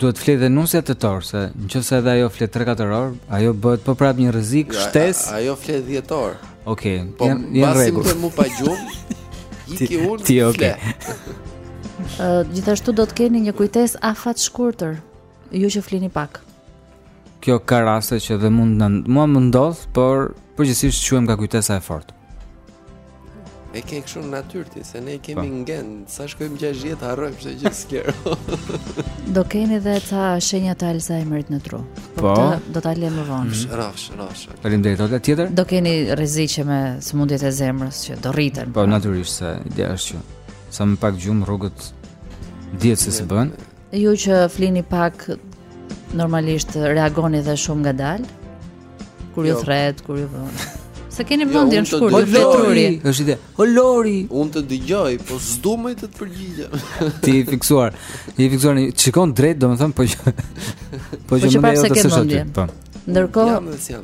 duhet të flejë dhe nusja tetë orë, se nëse edhe ajo fle 3-4 orë, ajo bëhet po prapë një rrezik shtesë. Ajo fle 10 orë. Okej, okay, po, jam jam në rregull. Po më pa gjumë. Iki ul. Ti okay. Ë, gjithashtu do të keni një kujtesë afatshkurtër. Ju që flini pak. Kjo ka raste që dhe mund në mua më ndodh, por përgjithësisht shquhem nga kujtesa e fortë. E ke kështu në natyrë ti, se ne kemi pa. Po. ngen, sa shkojmë 60 harrojmë çdo gjë sklero. do keni edhe ca shenja të Alzheimerit në tru. Po, po. ta, do ta lëmë vonë. Mm. Rafsh, rafsh. Faleminderit edhe tjetër. Do keni rreziqe me sëmundjet e zemrës që do rriten. Po natyrisht se ideja është që sa më pak gjumë rrugët dihet se si bën. Ju që flini pak normalisht reagoni dhe shumë ngadalë. Kur ju jo. thret, kur ju vijnë. Se keni mendjen jo, shkurt, vetruri. Është ide. O Lori, un të dëgjoj, po s'dua më të të përgjigjem. Ti i fiksuar. Ti i fiksuar, shikon drejt, domethënë po që po që mendoj te s'e shoh aty. Po. Ndërkohë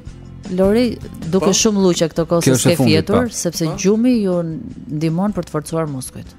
Lori, duke po? shumë huqe këto kohë s'e ke fjetur, po? sepse po? gjumi ju ndihmon për të forcuar muskujt.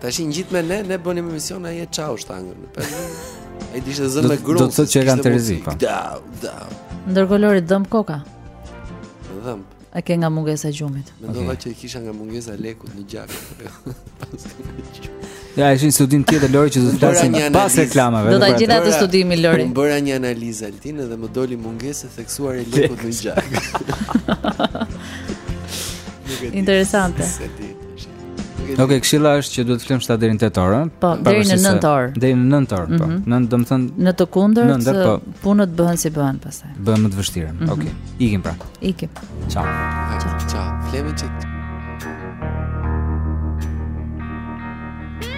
Tashi ngjit me ne, ne bënim emision ai e çoi shtangën. Ai kishte zënë me grumbull. Do të thotë që e kanë terezi. Po. Da, da. Ndërkohë Lori dhemb koka. Dhemb. E ke nga mungesa e gjumit? Mendova okay. që e kisha nga mungesa e lekut në gjak. Ja, është një studim tjetër Lori që do të flasim pas reklamave. Do ta gjej atë studimin Lori. Unë bëra një analizë Altin dhe më doli mungesë e theksuar e lekut në gjak. Interesante. Okej, okay, këshilla është që duhet të flemë 7 deri në 8 orë, po, deri në 9 orë. Deri në 9 orë, po. Mm -hmm. Në, domethënë, në të kundërt, në ndër, po, punët bëhen si bëhen pastaj. Bëhen më të vështira. Mm -hmm. Okej. Okay. Ikim pra. Ikim. Ciao. Ciao. Ciao. Flemë çik.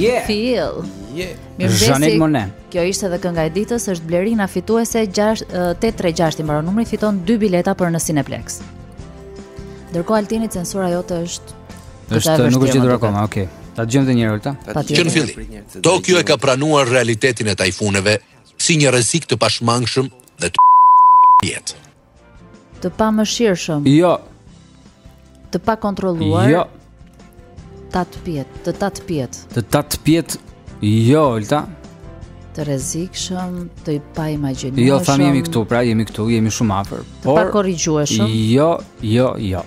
Yeah. Feel. Yeah. Janelle Monáe. Kjo ishte edhe kënga e ditës, është Blerina fituese 836 i mbaron numri, fiton 2 bileta për në Cineplex. Ndërkohë Altini censura jote është është nuk është gjetur akoma, okay. Ta dëgjojmë edhe një herë Holta. Që në fillim, Tokio e ka pranuar realitetin e tajfuneve si një rrezik të pashmangshëm dhe të. Të pamëshirshëm. Jo. Të pakontrolluar. Jo. Tatëpjetë, të tatëpjetë. Të tatëpjetë jo Holta. Të rrezikshëm, të paimagjinueshëm. Jo, thamë jemi këtu, pra jemi këtu, jemi shumë afër. Po pakorrigjueshëm. Jo, jo, jo.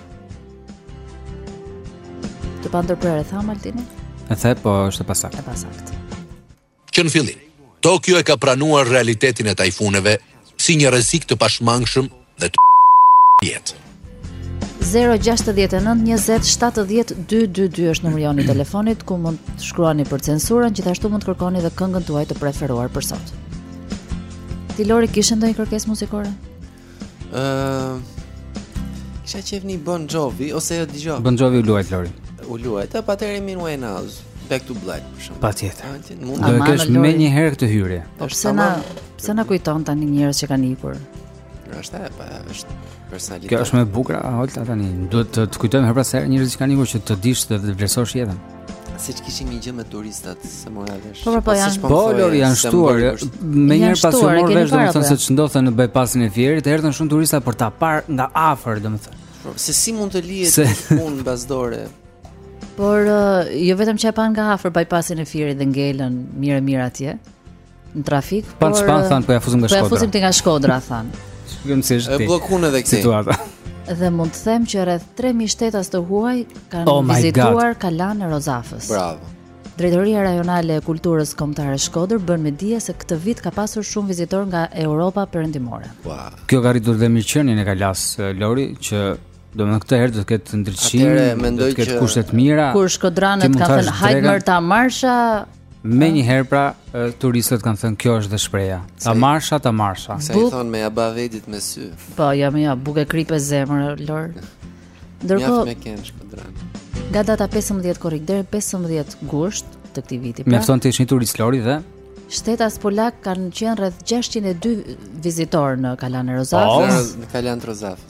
Të pandërprerë thamë Altini? E the, po është e pasaktë. E pasaktë. Që në fillim, Tokio e ka pranuar realitetin e tajfuneve si një rrezik të pashmangshëm dhe të jetë. 069 20 70 222 është numri i telefonit ku mund të shkruani për censurën, gjithashtu mund të kërkoni edhe këngën tuaj të preferuar për sot. Ti Lori kishe ndonjë kërkesë muzikore? Ë uh, Kisha qejf një Bon Jovi ose jo dëgjoj. Bon Jovi u luajt Lori. U luajt, epo atëherë Amy Winehouse, Back to Black për shkak. Patjetër. Do ta kesh menjëherë këtë hyrje. Po pse na pse na kujton tani njerëz që kanë ikur? Është apo është personalitet. Kjo është më e bukura, Holta tani. Duhet të të kujtojmë herë pas herë njerëz që kanë ikur që të dish dhe të vlerësosh jetën. Seç kishim një gjë me turistat s'e mora vesh. Po, po, po janë. Po, Lori, janë shtuar. Menjëherë pasi u mor vesh, domethënë se ç'ndodhte në bypassin e Fierit, erdhën shumë turista për ta parë nga afër, domethënë. Po, se si mund të lihet se... puna pas dore? Por, uh, jo vetëm që e panë nga afër bypassin e Fierit dhe ngelën mirë e mirë atje. Në trafik, por... Panë që panë, thanë, po ia fusim nga Shkodra. Po ia fusim nga Shkodra, thanë. Shohim si është aty. E bllokuan edhe këtu. Situata. Dhe mund të them që rreth 3.000 shtetas të huaj kanë oh vizituar God. Kalanë e Rozafës. Bravo. Drejtoria Rajonale e Kulturës Kombëtare Shkodër bën me dije se këtë vit ka pasur shumë vizitorë nga Europa Perëndimore. Wow. Kjo ka rritur dhe mirëqenien e kalasë eh, Lori që Domethënë këtë herë do të ketë ndryshim, do të ketë kushte të mira. Kur shkodranët kanë thënë hajt mër ta marrsha, Menjëherë pra turistët kanë thënë kjo është dhe shprehja Ta marrsha, ta marrsha Se i thonë me ia ba vedit me sy Po, ja me ja bukë e kripë e zemër, Lori Ndërkohë kemi shkodran Nga data 15 korrik deri 15 gusht të këtij viti pra Meriton të ishe një turist Lori dhe shtetas polakë kanë qenë rreth 602 vizitorë në Kalanë e Rozafës. Po, në Kalanë e Rozafës.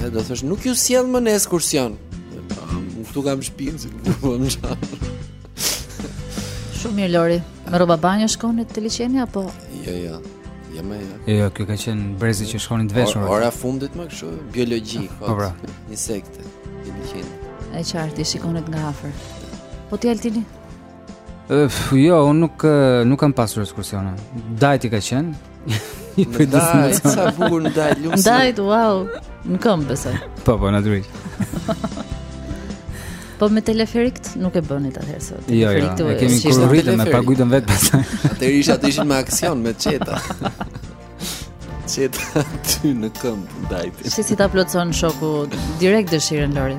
E do thoshte nuk ju sjell më në ekskursion. Unë këtu kam shpinë si nuk po më Shumë mirë Lori. Me rroba banjo shkonit te liqeni apo? Jo, jo. Jo më. Jo. jo, jo, kjo ka qenë brezi që shkonin të veshur. Ora e fundit më kështu, biologji, po. Po, pra. Insekte, te liqeni. E qartë, i shikonit nga afër. Po ti Altin? Ëh, jo, unë nuk nuk kam pasur ekskursione. Dajti ka qenë. Në Dajt, sa bukur në Dajt, luksin. Dajt, wow, në këmbë besoj. Po, po, natyrisht. po me teleferik nuk e bënit atëherë sot. Jo, jo, e kemi kur u rritëm, me pagujt vetë pastaj. Atëherë isha të ishin me aksion, me çeta. Çeta aty në këmbë, Dajt. Shih si ta plotëson shoku direkt dëshirën, Lori?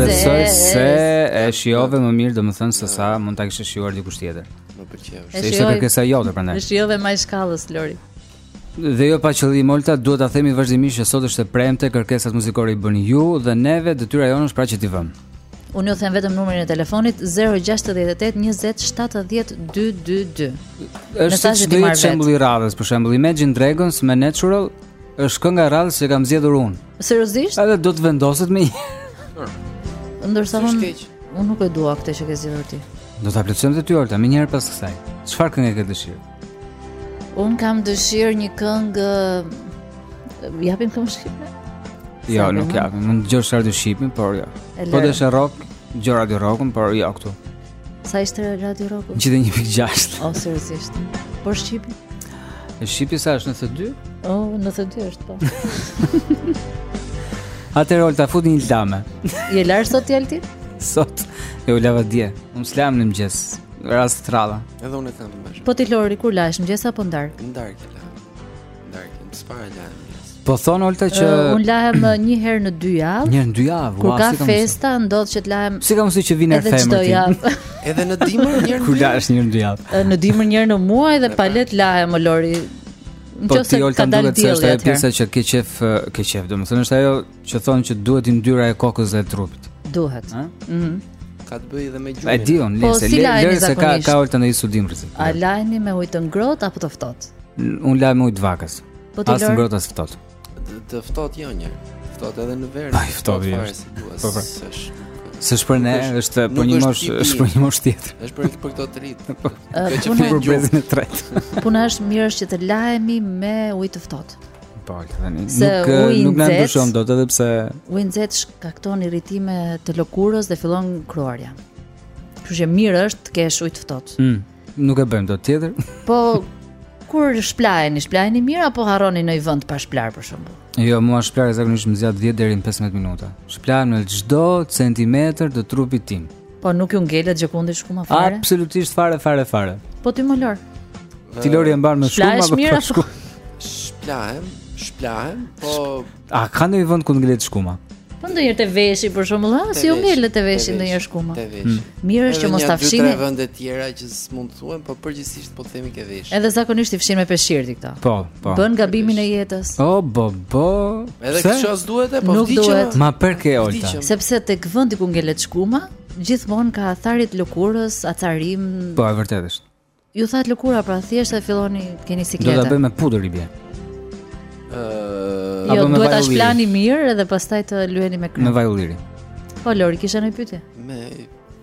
Besoj se e shijove më mirë, domethënë se sa mund ta kishte shijuar dikush tjetër. Më pëlqeu. Se ishte kërkesa jote prandaj. E shijove më shkallës Lori. Dhe jo pa qëllim Olta, duhet ta themi vazhdimisht që sot është e premte, kërkesat muzikore i bëni ju dhe neve detyra jonë është pra që t'i vëmë. Unë ju them vetëm numrin e telefonit 068 20 70 222. Është si një shembull i radhës, për shembull Imagine Dragons me Natural është kënga e radhës që kam zgjedhur unë. Seriozisht? Edhe do të vendoset. Ndërsa unë unë nuk e dua këtë që ke zgjedhur ti. Do ta plotësojmë dhe ty Olta, menjëherë pas kësaj. Çfarë këngë ke dëshirë? Un kam dëshirë një këngë, japim këngë shqipe. Jo, nuk japim. Mund të dëgjosh çfarë dëshiron, por jo. Po deshe rock, dëgjo radio rockun, por jo këtu. Sa ishte radio rockun? 101.6. O seriozisht. Por shqipe? E shqipe sa është 92? Oh, 92 është po. Atëherë Olta futi një larje. Je larë sot ti Altin? Sot. Jo, u lava dje. Unë s'lahem në mëgjes. Raste të rralla. Edhe unë në mëngjes. Po ti Lori kur lahesh në mëngjes apo në darkë? Në darkë lahem. Në darkë, s'para lahem në mëngjes? Po thotë Olta që uh, un lahem një herë në dy javë. Një herë në dy javë. Kur ka si festa ndodh që të lahem. Si ka mundësi që je dhe femër. Edhe çdo javë. Edhe në dimër një herë. Kur lahesh një herë në dy javë. Në dimër një herë në muaj dhe pale të lahem Lori. Po ti Olta duhet të thuash ajo pjesa që ke qejf, ke qejf, domethënë është ajo Që thonë që duhet yndyra e kokës dhe e trupit. Duhet. Ëh? Mhm. Mm ka të bëjë edhe me gjumin. E di unë, po, nëse si lëre se ka ka Olta në studim rrezik. A laheni me ujë të ngrohtë apo të ftohtë? Un lahem me ujë të vakët. Po të lër. As ngrohtë as ftohtë. Të ftohtë jo një. Ftohtë edhe në verë. A, i ftohtë jo. Po po. S'është për ne, është për një moshë, është për një moshë tjetër. Është për për këta të rinjtë. Po. Puna është që të lahemi me ujë të ftohtë. Po, tani nuk nuk na ndryshon dot edhe pse uji i nxehtë shkakton irritime të lëkurës dhe fillon kruarja. Kështu që mirë është të kesh ujë të ftohtë. Mm, nuk e bëjmë dot tjetër. Po kur shplaheni, shplaheni mirë apo harroni ndonjë vend pa shplarë për shembull. Jo, mua shplarja zakonisht më zgjat 10 deri në 15 minuta. Shplahem në çdo centimetër të trupit tim. Po nuk ju ngelet gjëkundi shkumë fare. Absolutisht fare fare fare. Po ti Lori. Ti Lori e mban me shkumë apo mirë shplahesh. Shplahem, shplahem, po A ka ndonjë vend ku ngelet shkuma? Po ndonjëherë te veshi për shembull, ha, si ju ngelet te veshi ndonjëherë shkuma. Te veshi. Hmm. Mirë është që mos ta fshini. Ka vende të tjera që s'mund të thuhen, po përgjithsisht po themi ke veshi. Edhe zakonisht i fshin me peshqir ti këta. Po, po. Bën gabimin e jetës. O bo bo. Edhe kjo as duhet e po Nuk duhet. Ma perke olta. Sepse tek vendi ku ngelet shkuma, gjithmonë ka tharje të lëkurës, acarim. Po, e vërtetë është. Ju thahet lëkura pra thjesht e filloni të keni siklet. Do ta bëjmë me pudër i bie. Ëh, uh, jo, duhet ta shplani mirë edhe pastaj të lyeni me krem. Me vaj ulliri. Po Lori, kisha një pyetje. Me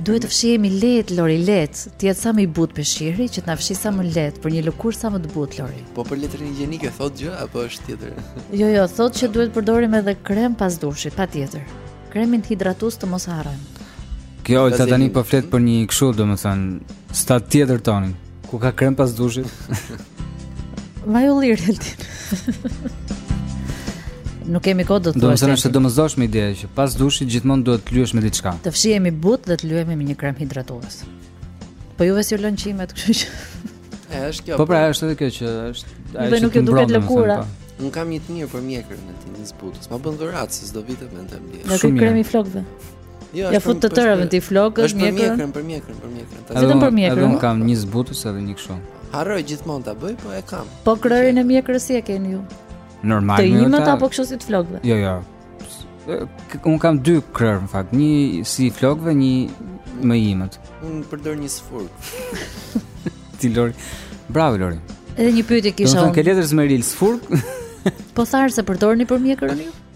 Duhet të fshihemi lehtë Lori, lehtë, të jetë sa më i butë peshqiri që të na fshijë sa më lehtë për një lëkurë sa më të butë Lori. Po për letrën higjienike thotë gjë apo është tjetër? Jo, jo, thotë që duhet të përdorim edhe krem pas dushit, patjetër. Kremin hidratues të mos harrojmë. Kjo Olta tani po flet për një kështu, domethënë, stad tjetër tonin. Ku ka krem pas dushit? Vaj ulliri. Nuk kemi kohë do të thuash. Domethënë se do mësohesh me idenë që pas dushit gjithmonë duhet të lyhesh me diçka. Të fshihemi butë dhe të lyhemi me një krem hidratues. Po juve s'ju lënë qimet, kështu që. Është kjo. Po pra, është edhe kjo që është. Ajo. Nuk ju duket lëkura. Po. Un kam një të mirë për mjekrën, të ta zbut. S'ma bën dhuratë, s'do vitë mendem. Një krem i flokëve. Jo, ja fut të tëra me ti flokët, është për mjekrën, për mjekrën, për mjekrën. Vetëm për mjekrën. Edhe un kam një zbutës edhe një kështu. Harroj gjithmonë ta bëj, po e kam. Po krehrin e mjekrës si e keni ju? Normal. Të imët apo kështu si të flokëve? Jo, jo. Un kam dy krehër në fakt, një si flokëve, një më i imët. Un përdor një sfurk. Ti Lori. Bravo Lori. Edhe një pyetje kisha. Domethënë ke letër zmeril sfurk? Po tharëse përdorni për mjekrën ju?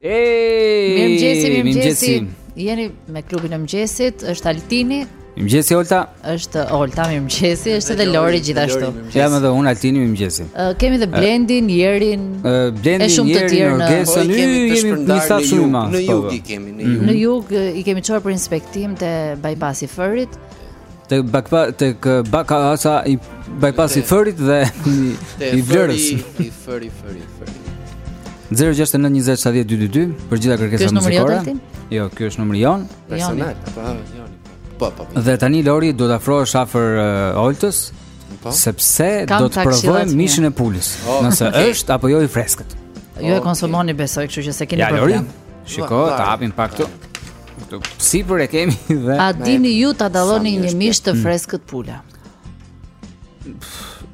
Ej! Mirëmëngjesi, mirëmëngjesi. Jeni me klubin e mëngjesit, është Altini. Mirëmëngjesi Olta. Është Olta, mirëmëngjesi, është edhe Lori gjithashtu. Jam edhe unë Altini, mirëmëngjesi. Uh, kemi edhe Blendin, Jerin. Uh, Blendin, e shumë të tjerë, Orgesën. Ne kemi të shpërndarë në jug, në jug i kemi në jug. Në jug i kemi çuar për inspektim te bypassi i Fierit. Tek bakpa tek baka asa i bypassi i Fierit dhe i Vlorës. I Fieri Fieri Fieri. 0692070222 për gjitha kërkesat muzikore. Jo, ky është numri jonë. Personal. Po, jo. Po, po, po. Dhe tani Lori do të afrohesh afër uh, Oltës. Po. Sepse do të provojmë mishin e pulës, oh, nëse okay. është apo jo i freskët. Ju e konsumoni besoj, kështu që s'e keni problem. Ja, Lori, shiko, ta hapim pak këtu. Këtu sipër e kemi dhe A dini ju ta dalloni një mish të freskët pula?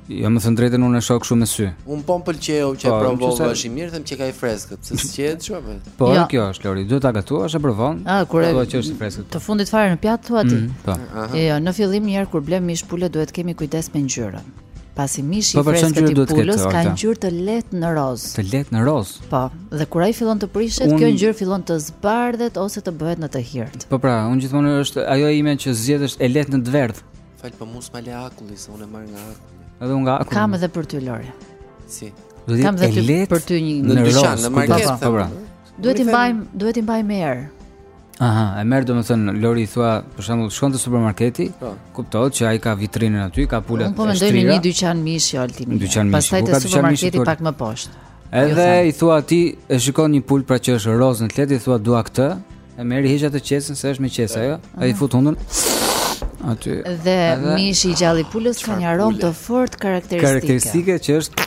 Jo me thënë të drejtën unë e shoh kështu me sy. Un po m'pëlqeu që po e provova është i mirë them qenka i freskët, se s'ke çfarë bën. Po jo. kjo është Lori, duhet ta gatuash, ta provosh. Ah, kur e thua që është i freskët. Te fundi fare në pjatë thua ti. Mm, po. Jo, në fillim një herë kur blem mish pule duhet të kemi kujdes me ngjyrën. Pasi mishi i freskët i pulës ka ngjyrë të lehtë në roz. Të lehtë në roz. Po, dhe kur ai fillon të prishet, un... kjo ngjyrë fillon të zbardhet ose të bëhet në të hirtë. Po pra, un gjithmonë është ajo ime që zgjedh është e lehtë në të verdhë. Fal po mua s'ma le akulli, se un e marr nga akulli. Edhe un nga akulli. Kam edhe për ty Lori. Si. Do të kem edhe për ty një në dyqan, në market. Po pra. Duhet t'i mbajmë, duhet t'i mbajmë erë. Aha, e merr domethënë Lori i thua, për shembull, shkon te supermarketi, po. kuptohet që ai ka vitrinën aty, ka pulat e shtrira. Po mendoj në një dyqan mishi Altin. Dyqan mishi. Pastaj te supermarketi pak më poshtë. Edhe i thua ti, e shikon një pulë pra që është rozë në të lehtë, i thua dua këtë, e merr i heq atë qesën se është me qesë ajo, e i fut hundën. Aty. Dhe mishi i gjallë i pulës ka një aromë të fortë karakteristike. Karakteristike që është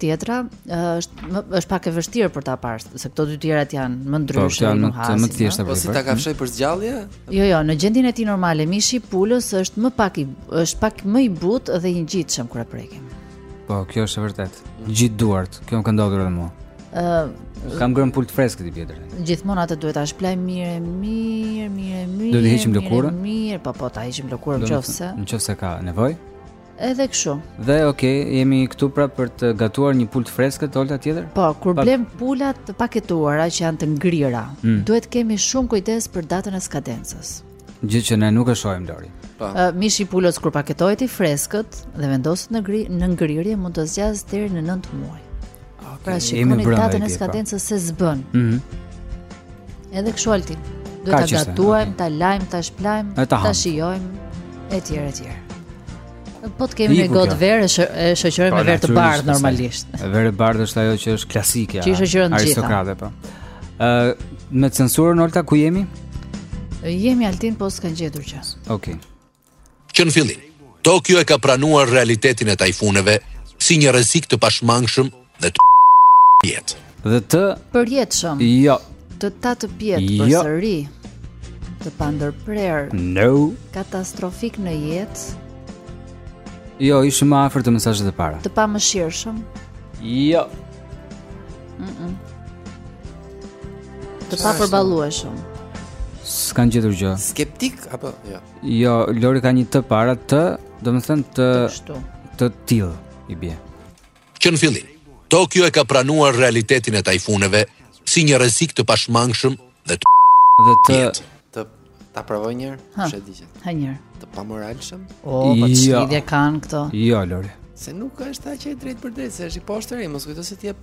Tjetra është më është pak e vështirë për ta parë, se këto dy tjerat janë më ndryshe, po, janë më të më të thjeshta për. Po si, ta kafshoj për së gjalli? Jo, jo, në gjendjen e tij normale, mishi i pulës është më pak i është pak më i butë dhe i ngjitshëm kur e prekim. Po, kjo është e vërtetë. Ngjit duart, kjo më ka ndodhur edhe mua. Ë, uh, kam ngrënë pulë të freskët tjetër. Gjithmonë atë duhet ta shpëlaj mirë, mirë, mirë, mirë. Do të heqim lëkurën? Mirë, po po, ta heqim lëkurën nëse. Nëse ka nevojë. Edhe kështu. Dhe ok, jemi këtu pra për të gatuar një pulë të freskët Olta, tjetër? Po, kur pa... blejmë pula të paketuara që janë të ngrira, mm. duhet të kemi shumë kujdes për datën e skadencës. Gjë që ne nuk e shohim Lori. Po. Uh, mishi i pulës kur paketohet i freskët dhe vendoset në ngri, në ngrirje mund të zgjasë deri në 9 muaj. Okay, pra shikoni datën e pra. skadencës se s'bën. Mhm. Mm Edhe kështu Altin. Do ta gatuajmë, okay. ta lajmë, ta shpëlajmë, ta shijojmë etj etj. Po të kemi një gotë verë e shoqërojmë me po, verë të bardhë normalisht. Verë e bardhë është ajo që është klasike. Që shoqëron gjithë. Aristokrate po. Ë me censurën Olta ku jemi? Jemi Altin po s'ka gjetur. Okej. Okay. Që në fillim, Tokio e ka pranuar realitetin e tajfuneve si një rrezik të pashmangshëm dhe të pjetë. Dhe të përjetshëm. Jo. Të ta të pjetë jo. përsëri. Të pandërprerë. No. Katastrofik në jetë. Jo, ishim më afër te mesazhet e para. Të pamëshirshëm. Jo. Mm -mm. Të papërballueshëm. S'kanë gjetur gjë. Skeptik apo jo? Ja. Jo, Lori ka një të para të, domethënë të të tillë i bie. Që në fillim, Tokio e ka pranuar realitetin e tajfuneve si një rrezik të pashmangshëm dhe të dhe të pjetë. të ta provoj një herë, kush e di që. Hë një herë. Të pamoralshëm? O, po jo. çfarë kanë këto? Jo, Lori. Se nuk është aq e drejtpërdrejtë, se është i poshtër, mos kujto se t'i jep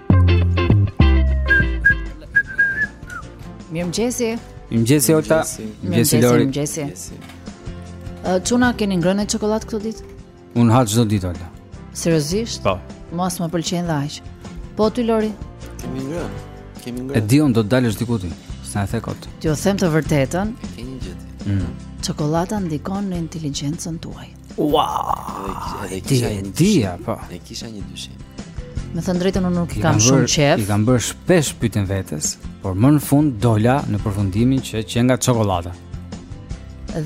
Mirëmëngjesi Mirëmëngjesi Olta Mirëmëngjesi Lori Mirëmëngjesi Çuna keni ngrënë çokollatë këto ditë? Unë ha çdo ditë Olta Seriozisht? Po Mua s'më pëlqen dhe aq Po ty Lori? Kemi ngrënë Kemi ngrënë E di unë do të dalësh diku ti Se nuk e the kot T'ju them të vërtetën Keni gjithë mm. Çokollata ndikon në inteligjencën tuaj Ua! Edhe kisha një ide, po. Unë kisha një dyshim. Me thënë të drejtën unë nuk i kam shumë qejf. I kam bërë shpesh pyetjen vetes, por më në fund dola në përfundimin që qenka çokollata.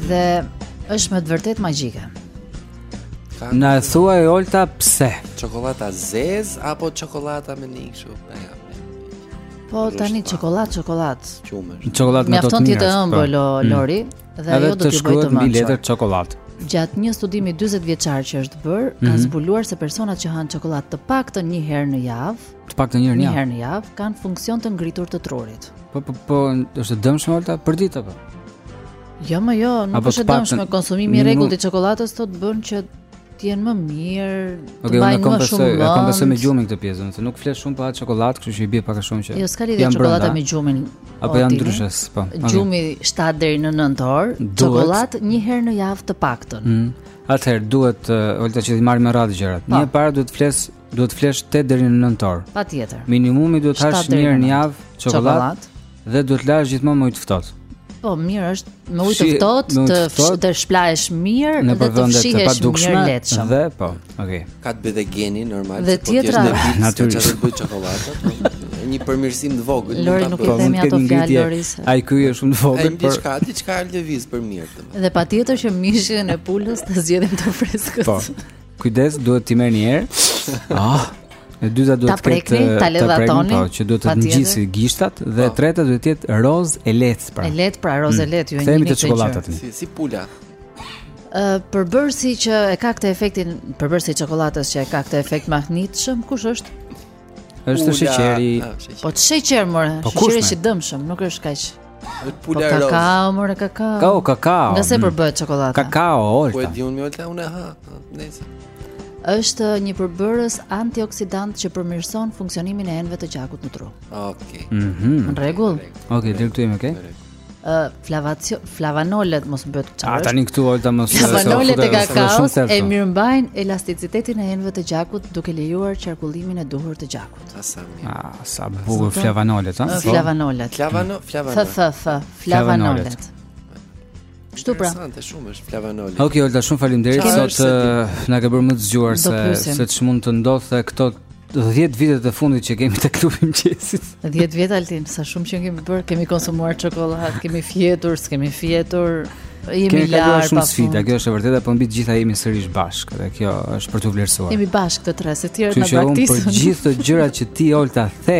Dhe është me të vërtetë magjike. Na e thuaj Olta pse? Çokollata e zezë apo çokollata me qumësht? Po tani çokollatë, çokollatë. Qumësht. Çokollatë me të mirë. Mjafton të jetë e ëmbël po. mm. Lori. dhe ajo do të bëjë të mbi letër çokoladë. Gjatë një studimi 40 vjeçar që është bërë, mm -hmm. kanë mhm. zbuluar se personat që hanë çokoladë të paktën një herë në javë, të paktën një herë në javë, një herë në javë kanë funksion të ngritur të trurit. Po po po, është e dëmshme Olta për ditë apo? Jo, mo jo, nuk është e dëmshme konsumimi i rregullt i çokoladës thotë bën që të jenë më mirë, të okay, mbajnë më shumë. Okej, unë e kompensoj me gjumin këtë pjesë, unë nuk fle shumë për atë çokoladë, kështu që i bie pak a shumë që. Jo, s'ka lidhje çokolada me gjumin. Apo janë ndryshe, po. Gjumi 7 deri në 9 orë, çokollatë një herë në javë të paktën. Mm. Atëherë duhet uh, Olta që t'i marrim me radhë gjërat. Po. E para duhet të fles, duhet të flesh 8 deri në 9 orë. Patjetër. Minimumi duhet të hash një herë në javë çokollatë dhe duhet të lahesh gjithmonë me ujë të ftohtë. Po mirë është, me ujë të ftohtë, të të shplahesh mirë dhe të fshihesh mirë lehtë. Dhe po. Okej. Okay. Ka të bëjë dhe geni normal. Dhe po tjetra natyrisht do të bëjë çokolada. Po. Një përmirësim të vogël. Lori nuk i themi ato fjalë Loris. Ai ky është shumë i vogël, por diçka, diçka e lëviz për mirë domethënë. Dhe patjetër që mishin e pulës ta zgjedhim të freskët. Po. Kujdes, duhet t'i merrni erë. Ah. E dyta duhet të ketë eh, ta ledhatoni, po, që duhet të ngjisë gishtat dhe e po. treta duhet të jetë rozë e lehtë pra. E lehtë pra, rozë e mm. lehtë, jo një. Themi të çokoladat. Si si pula. përbërësi që e ka këtë efektin, përbërësi i çokoladës që e ka këtë efekt mahnitshëm, kush është? Është sheqeri. Po të sheqer mo, po sheqeri është i dëmshëm, nuk është kaq. Është po pula roz. Kakao, mo kakao. Kakao, kakao. Nga se mm. përbëhet çokolada. Kakao, Olta. Po e di unë mo Olta unë ha, nëse. Është një përbërës antioksidant që përmirëson funksionimin e enëve të gjakut në tru. Okej. Okay. Mhm. Mm në rregull? Okej, okay, deri këtu jemi, okay? flava flavanolet mos më bëhet çfarë. Ja tani këtu Olta mos flavanolet e kakaos e mirëmbajnë elasticitetin e enëve të gjakut duke lejuar qarkullimin e duhur të gjakut. Ah, sa mirë. Ah, sa bukur flavanolet, ha? Flavanolet. Flavano, flavano. F f f flavanolet. Kështu pra. Interesante shumë është flavanolet. Okej, okay, Olta shumë faleminderit sot na ke bërë më të zgjuar se se ç'mund të ndodhte këto 10 vitet e fundit që kemi te klubi i mëngjesit 10 vjet Altin, sa shumë që kemi bërë Kemi konsumuar çokolatë, kemi fjetur, s'kemi fjetur Jemi kemi kaluar shumë sfida, kjo është e vërtetë, por mbi të gjitha jemi sërish bashkë dhe kjo është për t'u vlerësuar. Jemi bashkë të tre, se ti je në baktisë. Që për gjithë ato gjëra që ti Olta the,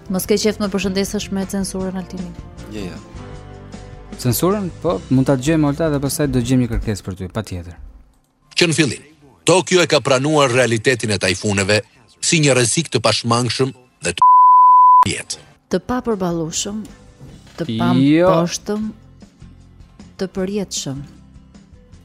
Mos ke qejf të më përshëndesësh me censurën Altini. Jo, jo. Censurën? Po, mund ta dëgjojmë Olta dhe pastaj do gjejmë një kërkesë për ty, patjetër. Që në fillim, Tokio e ka pranuar realitetin e tajfuneve si një rrezik të pashmangshëm dhe të jetë. Të papërballueshëm, të pamposhtëm, jo. të përjetshëm.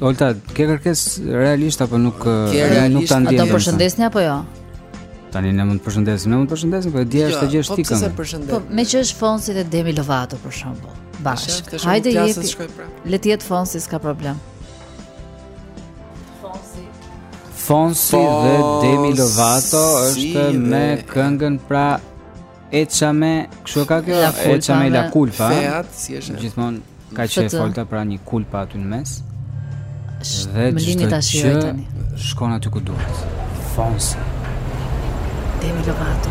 Olta, ke kërkesë realisht apo nuk realisht, nuk ta ndjen. Do të përshëndesni apo jo? Tani ne mund të përshëndesim, ne mund të përshëndesim, po dje jo, është gjë shtikën. Po, po, po, po me që është Fonsi dhe Demi Lovato për shembull. Bash. Hajde jepi. Pra. Le të jetë Fonsi, s'ka problem. Fonsi. Fonsi dhe Demi Lovato është me këngën pra Echame, kështu ka kjo, echame la culpa. Feat, si është. Gjithmonë ka që e folta pra një culpa aty në mes. Dhe më lini ta shijoj tani. Shkon aty ku duhet. Fonsi. Demi Lovato.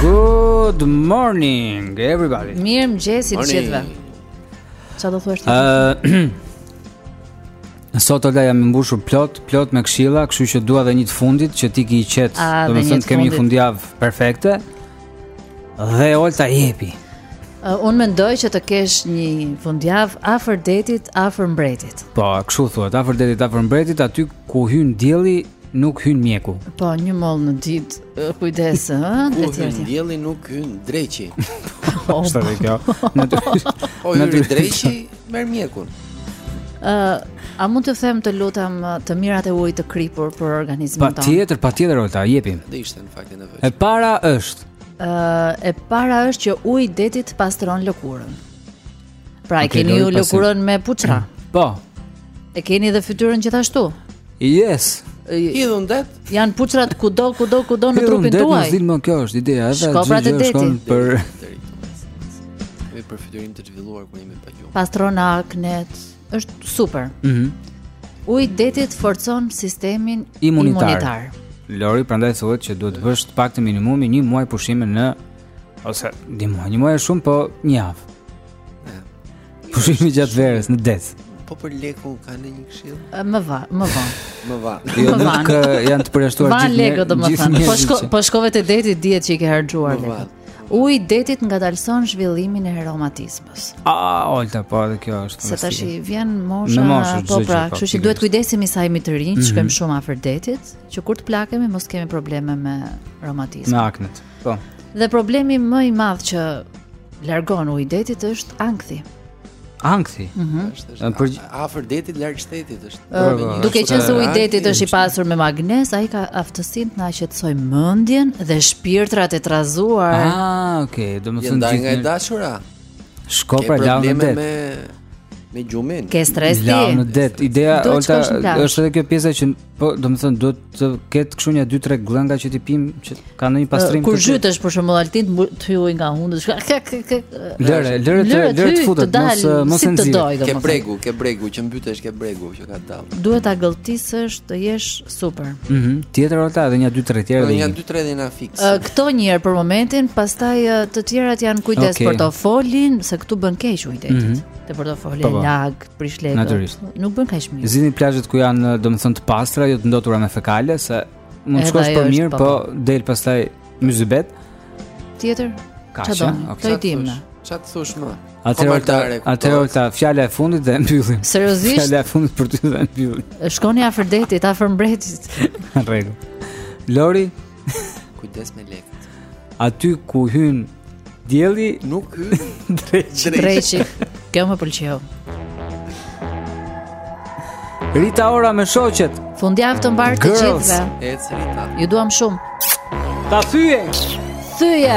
Good morning everybody. Mirë mëngjes të gjithëve. Çfarë do thuash ti? Sot Olta jam mbushur plot, plot me këshilla, kështu që dua edhe një të fundit që ti ke qejf. Domethënë kemi një fundjavë perfekte. Dhe Olta jepi. Uh, unë mendoj që të kesh një fundjavë afër detit, afër mbretit. Po, kështu thuhet, afër detit, afër mbretit, aty ku hyn dielli, nuk hyn mjeku. Po, një mollë në ditë, uh, kujdes, ë, të tjerë. Hyn dielli nuk hyn dreqi. Po, është edhe kjo. Në dy. Po, në dy dreqi merr mjekun. Ë, uh, a mund të them të lutem uh, të mirat e ujit të kripur për organizmin tonë? Patjetër, patjetër, Olta, jepi. Do ishte në fakt në E para është uh, e para është që uji i detit pastron lëkurën. Pra okay, e keni ju lëkurën me puçra. Po. E keni edhe fytyrën gjithashtu. Yes. Hidhu në det. Janë puçrat kudo kudo kudo në trupin tuaj. Hidhu në det, zil më kjo është ideja, edhe ajo pra që shkon për për fytyrim të zhvilluar kur jemi pa gjumë. Pastron aknet. Është super. Mhm. Mm Uji detit forcon sistemin imunitar. imunitar. Lori prandaj thuhet që duhet të bësh të paktën minimumi një muaj pushime në ose një muaj, një muaj shumë po një javë. Pushimi gjatë verës në det. Po për lekë ka ndonjë këshillë? Më va, më va. Më va. Jo nuk janë të përjashtuar gjithë. Va leku domethënë. Po shko, po shkove te deti dihet që i ke harxhuar lekët. Uji i detit ngadalëson zhvillimin e reumatizmës. Ah, Olta po edhe kjo është. Se tash i vjen mosha, mosha po pra, po, kështu që duhet kujdesemi sa jemi të rinj, mm -hmm. shkojmë shumë afër detit, që kur të plakemi mos kemi probleme me reumatizmin. Me aknet. Po. Dhe problemi më i madh që largon uji i detit është ankthi. Ankthi. Mhm. Është për afër detit larg shtetit është. Po, po, po. Duke qenë se uji i detit është i pasur me magnez, ai ka aftësinë të na qetësojë mendjen dhe shpirtrat e trazuar. Ah, okay, domethënë gjithë. Ja nga dashura. Shko pra lahu në det. Me gjumin. Ke stres ti? Lahu në det. Ideja është edhe kjo pjesa që Po, domethënë, duhet të ketë kështu një 2-3 gllënjka që t'i pim, që ka një pastrim Kur zhytesh për shembull Altin, të hyn nga hundët, shka, ka, ka, ka, Lëre, lëre të, lëre të futet, mos, mos e nxirr. Ke bregu, ke bregu, që mbytesh ke bregu, që ka dalë. Duhet ta gëlltisësh të jesh super. Mm -hmm. Tjetër Olta edhe një 2-3 tjerë. Edhe një 2-3 dhe një fiks. Uh, këto njëherë për momentin, pastaj uh, të tjerat janë kujdes okay. portofolin, se këtu bën keq uji i detit. Mm -hmm. Te portofoli, po, po. lag, prish lekët. Natyrisht. Nuk bën kaq mirë. Zgjidh plazhet ku janë domethënë të pastra, jo të ndotura me fekale se mund të shkosh për mirë, po, po del pastaj mysybet. Tjetër? Çfarë do? Të dim. Çfarë të thosh më? Atëherë, atëherë ta fjala e fundit dhe mbyllim. Seriozisht? Fjala e fundit për ty dhe mbyllim. Shkoni afër detit, afër mbretit. Në rregull. Lori, Kujdes me lekët. Aty ku hyn dielli nuk hyn dreçi. Dreçi. Kjo më pëlqeu. Rita Ora me shoqet. Fundjavë të mbarë të gjithëve. Ec Rita. Ju duam shumë. Ta thyje. Thyje.